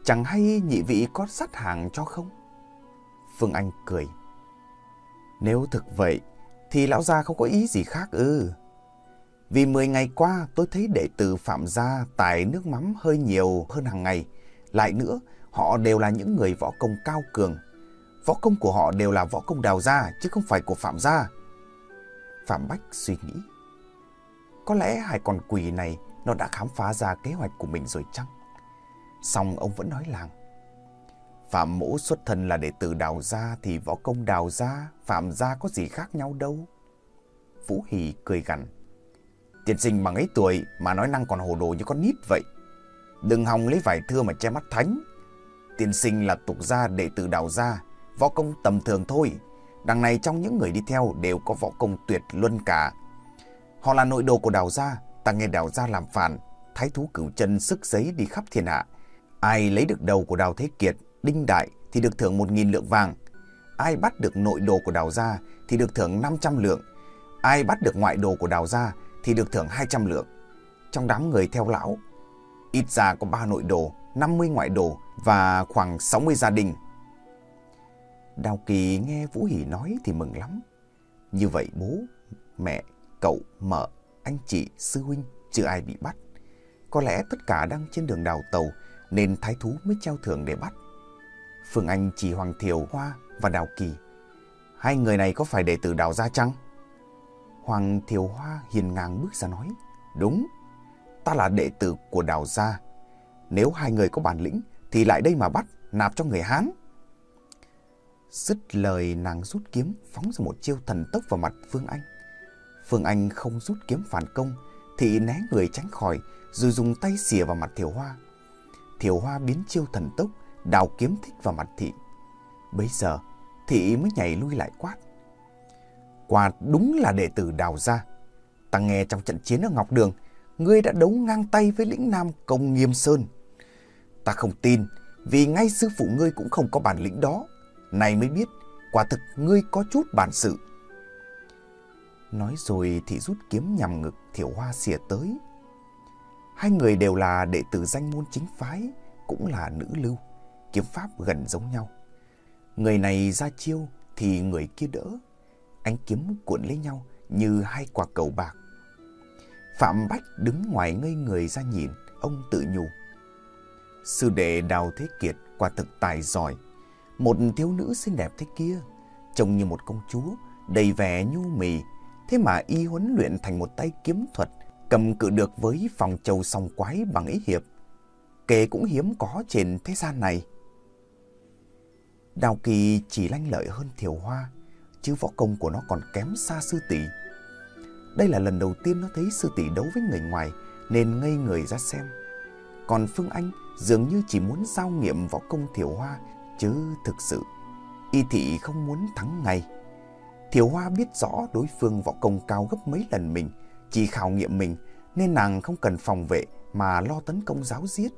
chẳng hay nhị vị có sắt hàng cho không? Phương Anh cười. Nếu thực vậy, thì lão gia không có ý gì khác ư. Vì 10 ngày qua tôi thấy đệ tử Phạm gia tài nước mắm hơi nhiều hơn hàng ngày. Lại nữa, họ đều là những người võ công cao cường. Võ công của họ đều là võ công đào gia chứ không phải của Phạm gia. Phạm Bách suy nghĩ. Có lẽ hai con quỷ này nó đã khám phá ra kế hoạch của mình rồi chăng? Xong ông vẫn nói làng. Phạm mỗ xuất thân là đệ tử đào gia thì võ công đào gia, phạm gia có gì khác nhau đâu. Vũ Hỷ cười gằn. tiền sinh bằng ấy tuổi mà nói năng còn hồ đồ như con nít vậy. Đừng hòng lấy vải thưa mà che mắt thánh. tiền sinh là tục gia đệ tử đào gia, võ công tầm thường thôi. Đằng này trong những người đi theo đều có võ công tuyệt luân cả. Họ là nội đồ của đào gia, ta nghe đào gia làm phản, thái thú cửu chân sức giấy đi khắp thiên hạ. Ai lấy được đầu của đào thế kiệt, đinh đại thì được thưởng một nghìn lượng vàng. Ai bắt được nội đồ của đào gia thì được thưởng 500 lượng. Ai bắt được ngoại đồ của đào gia thì được thưởng 200 lượng. Trong đám người theo lão, ít ra có 3 nội đồ, 50 ngoại đồ và khoảng 60 gia đình. Đào Kỳ nghe Vũ Hỷ nói thì mừng lắm. Như vậy bố, mẹ, cậu, mợ, anh chị, sư huynh chưa ai bị bắt. Có lẽ tất cả đang trên đường đào tàu nên thái thú mới treo thưởng để bắt. Phương Anh chỉ Hoàng Thiều Hoa và Đào Kỳ. Hai người này có phải đệ tử Đào Gia chăng? Hoàng Thiều Hoa hiền ngang bước ra nói. Đúng, ta là đệ tử của Đào Gia. Nếu hai người có bản lĩnh thì lại đây mà bắt, nạp cho người Hán. Dứt lời nàng rút kiếm phóng ra một chiêu thần tốc vào mặt Phương Anh. Phương Anh không rút kiếm phản công thì né người tránh khỏi rồi dùng tay xìa vào mặt Thiều Hoa. Thiều Hoa biến chiêu thần tốc đào kiếm thích vào mặt thị. Bây giờ, thị mới nhảy lui lại quát. Quả đúng là đệ tử đào ra. Ta nghe trong trận chiến ở Ngọc Đường, ngươi đã đấu ngang tay với lĩnh nam công nghiêm sơn. Ta không tin, vì ngay sư phụ ngươi cũng không có bản lĩnh đó. Này mới biết, quả thực ngươi có chút bản sự. Nói rồi thị rút kiếm nhằm ngực thiểu hoa xìa tới. Hai người đều là đệ tử danh môn chính phái, cũng là nữ lưu, kiếm pháp gần giống nhau. Người này ra chiêu thì người kia đỡ, ánh kiếm cuộn lấy nhau như hai quả cầu bạc. Phạm Bách đứng ngoài ngây người ra nhìn, ông tự nhủ. Sư đệ Đào Thế Kiệt quả thực tài giỏi. Một thiếu nữ xinh đẹp thế kia, trông như một công chúa, đầy vẻ nhu mì. Thế mà y huấn luyện thành một tay kiếm thuật, cầm cự được với phòng châu song quái bằng ý hiệp. Kể cũng hiếm có trên thế gian này. Đào Kỳ chỉ lanh lợi hơn Thiều Hoa, chứ võ công của nó còn kém xa sư tỷ. Đây là lần đầu tiên nó thấy sư tỷ đấu với người ngoài nên ngây người ra xem. Còn Phương Anh dường như chỉ muốn giao nghiệm võ công Thiểu Hoa chứ thực sự y thị không muốn thắng ngay. Thiểu Hoa biết rõ đối phương võ công cao gấp mấy lần mình, chỉ khảo nghiệm mình nên nàng không cần phòng vệ mà lo tấn công giáo giết.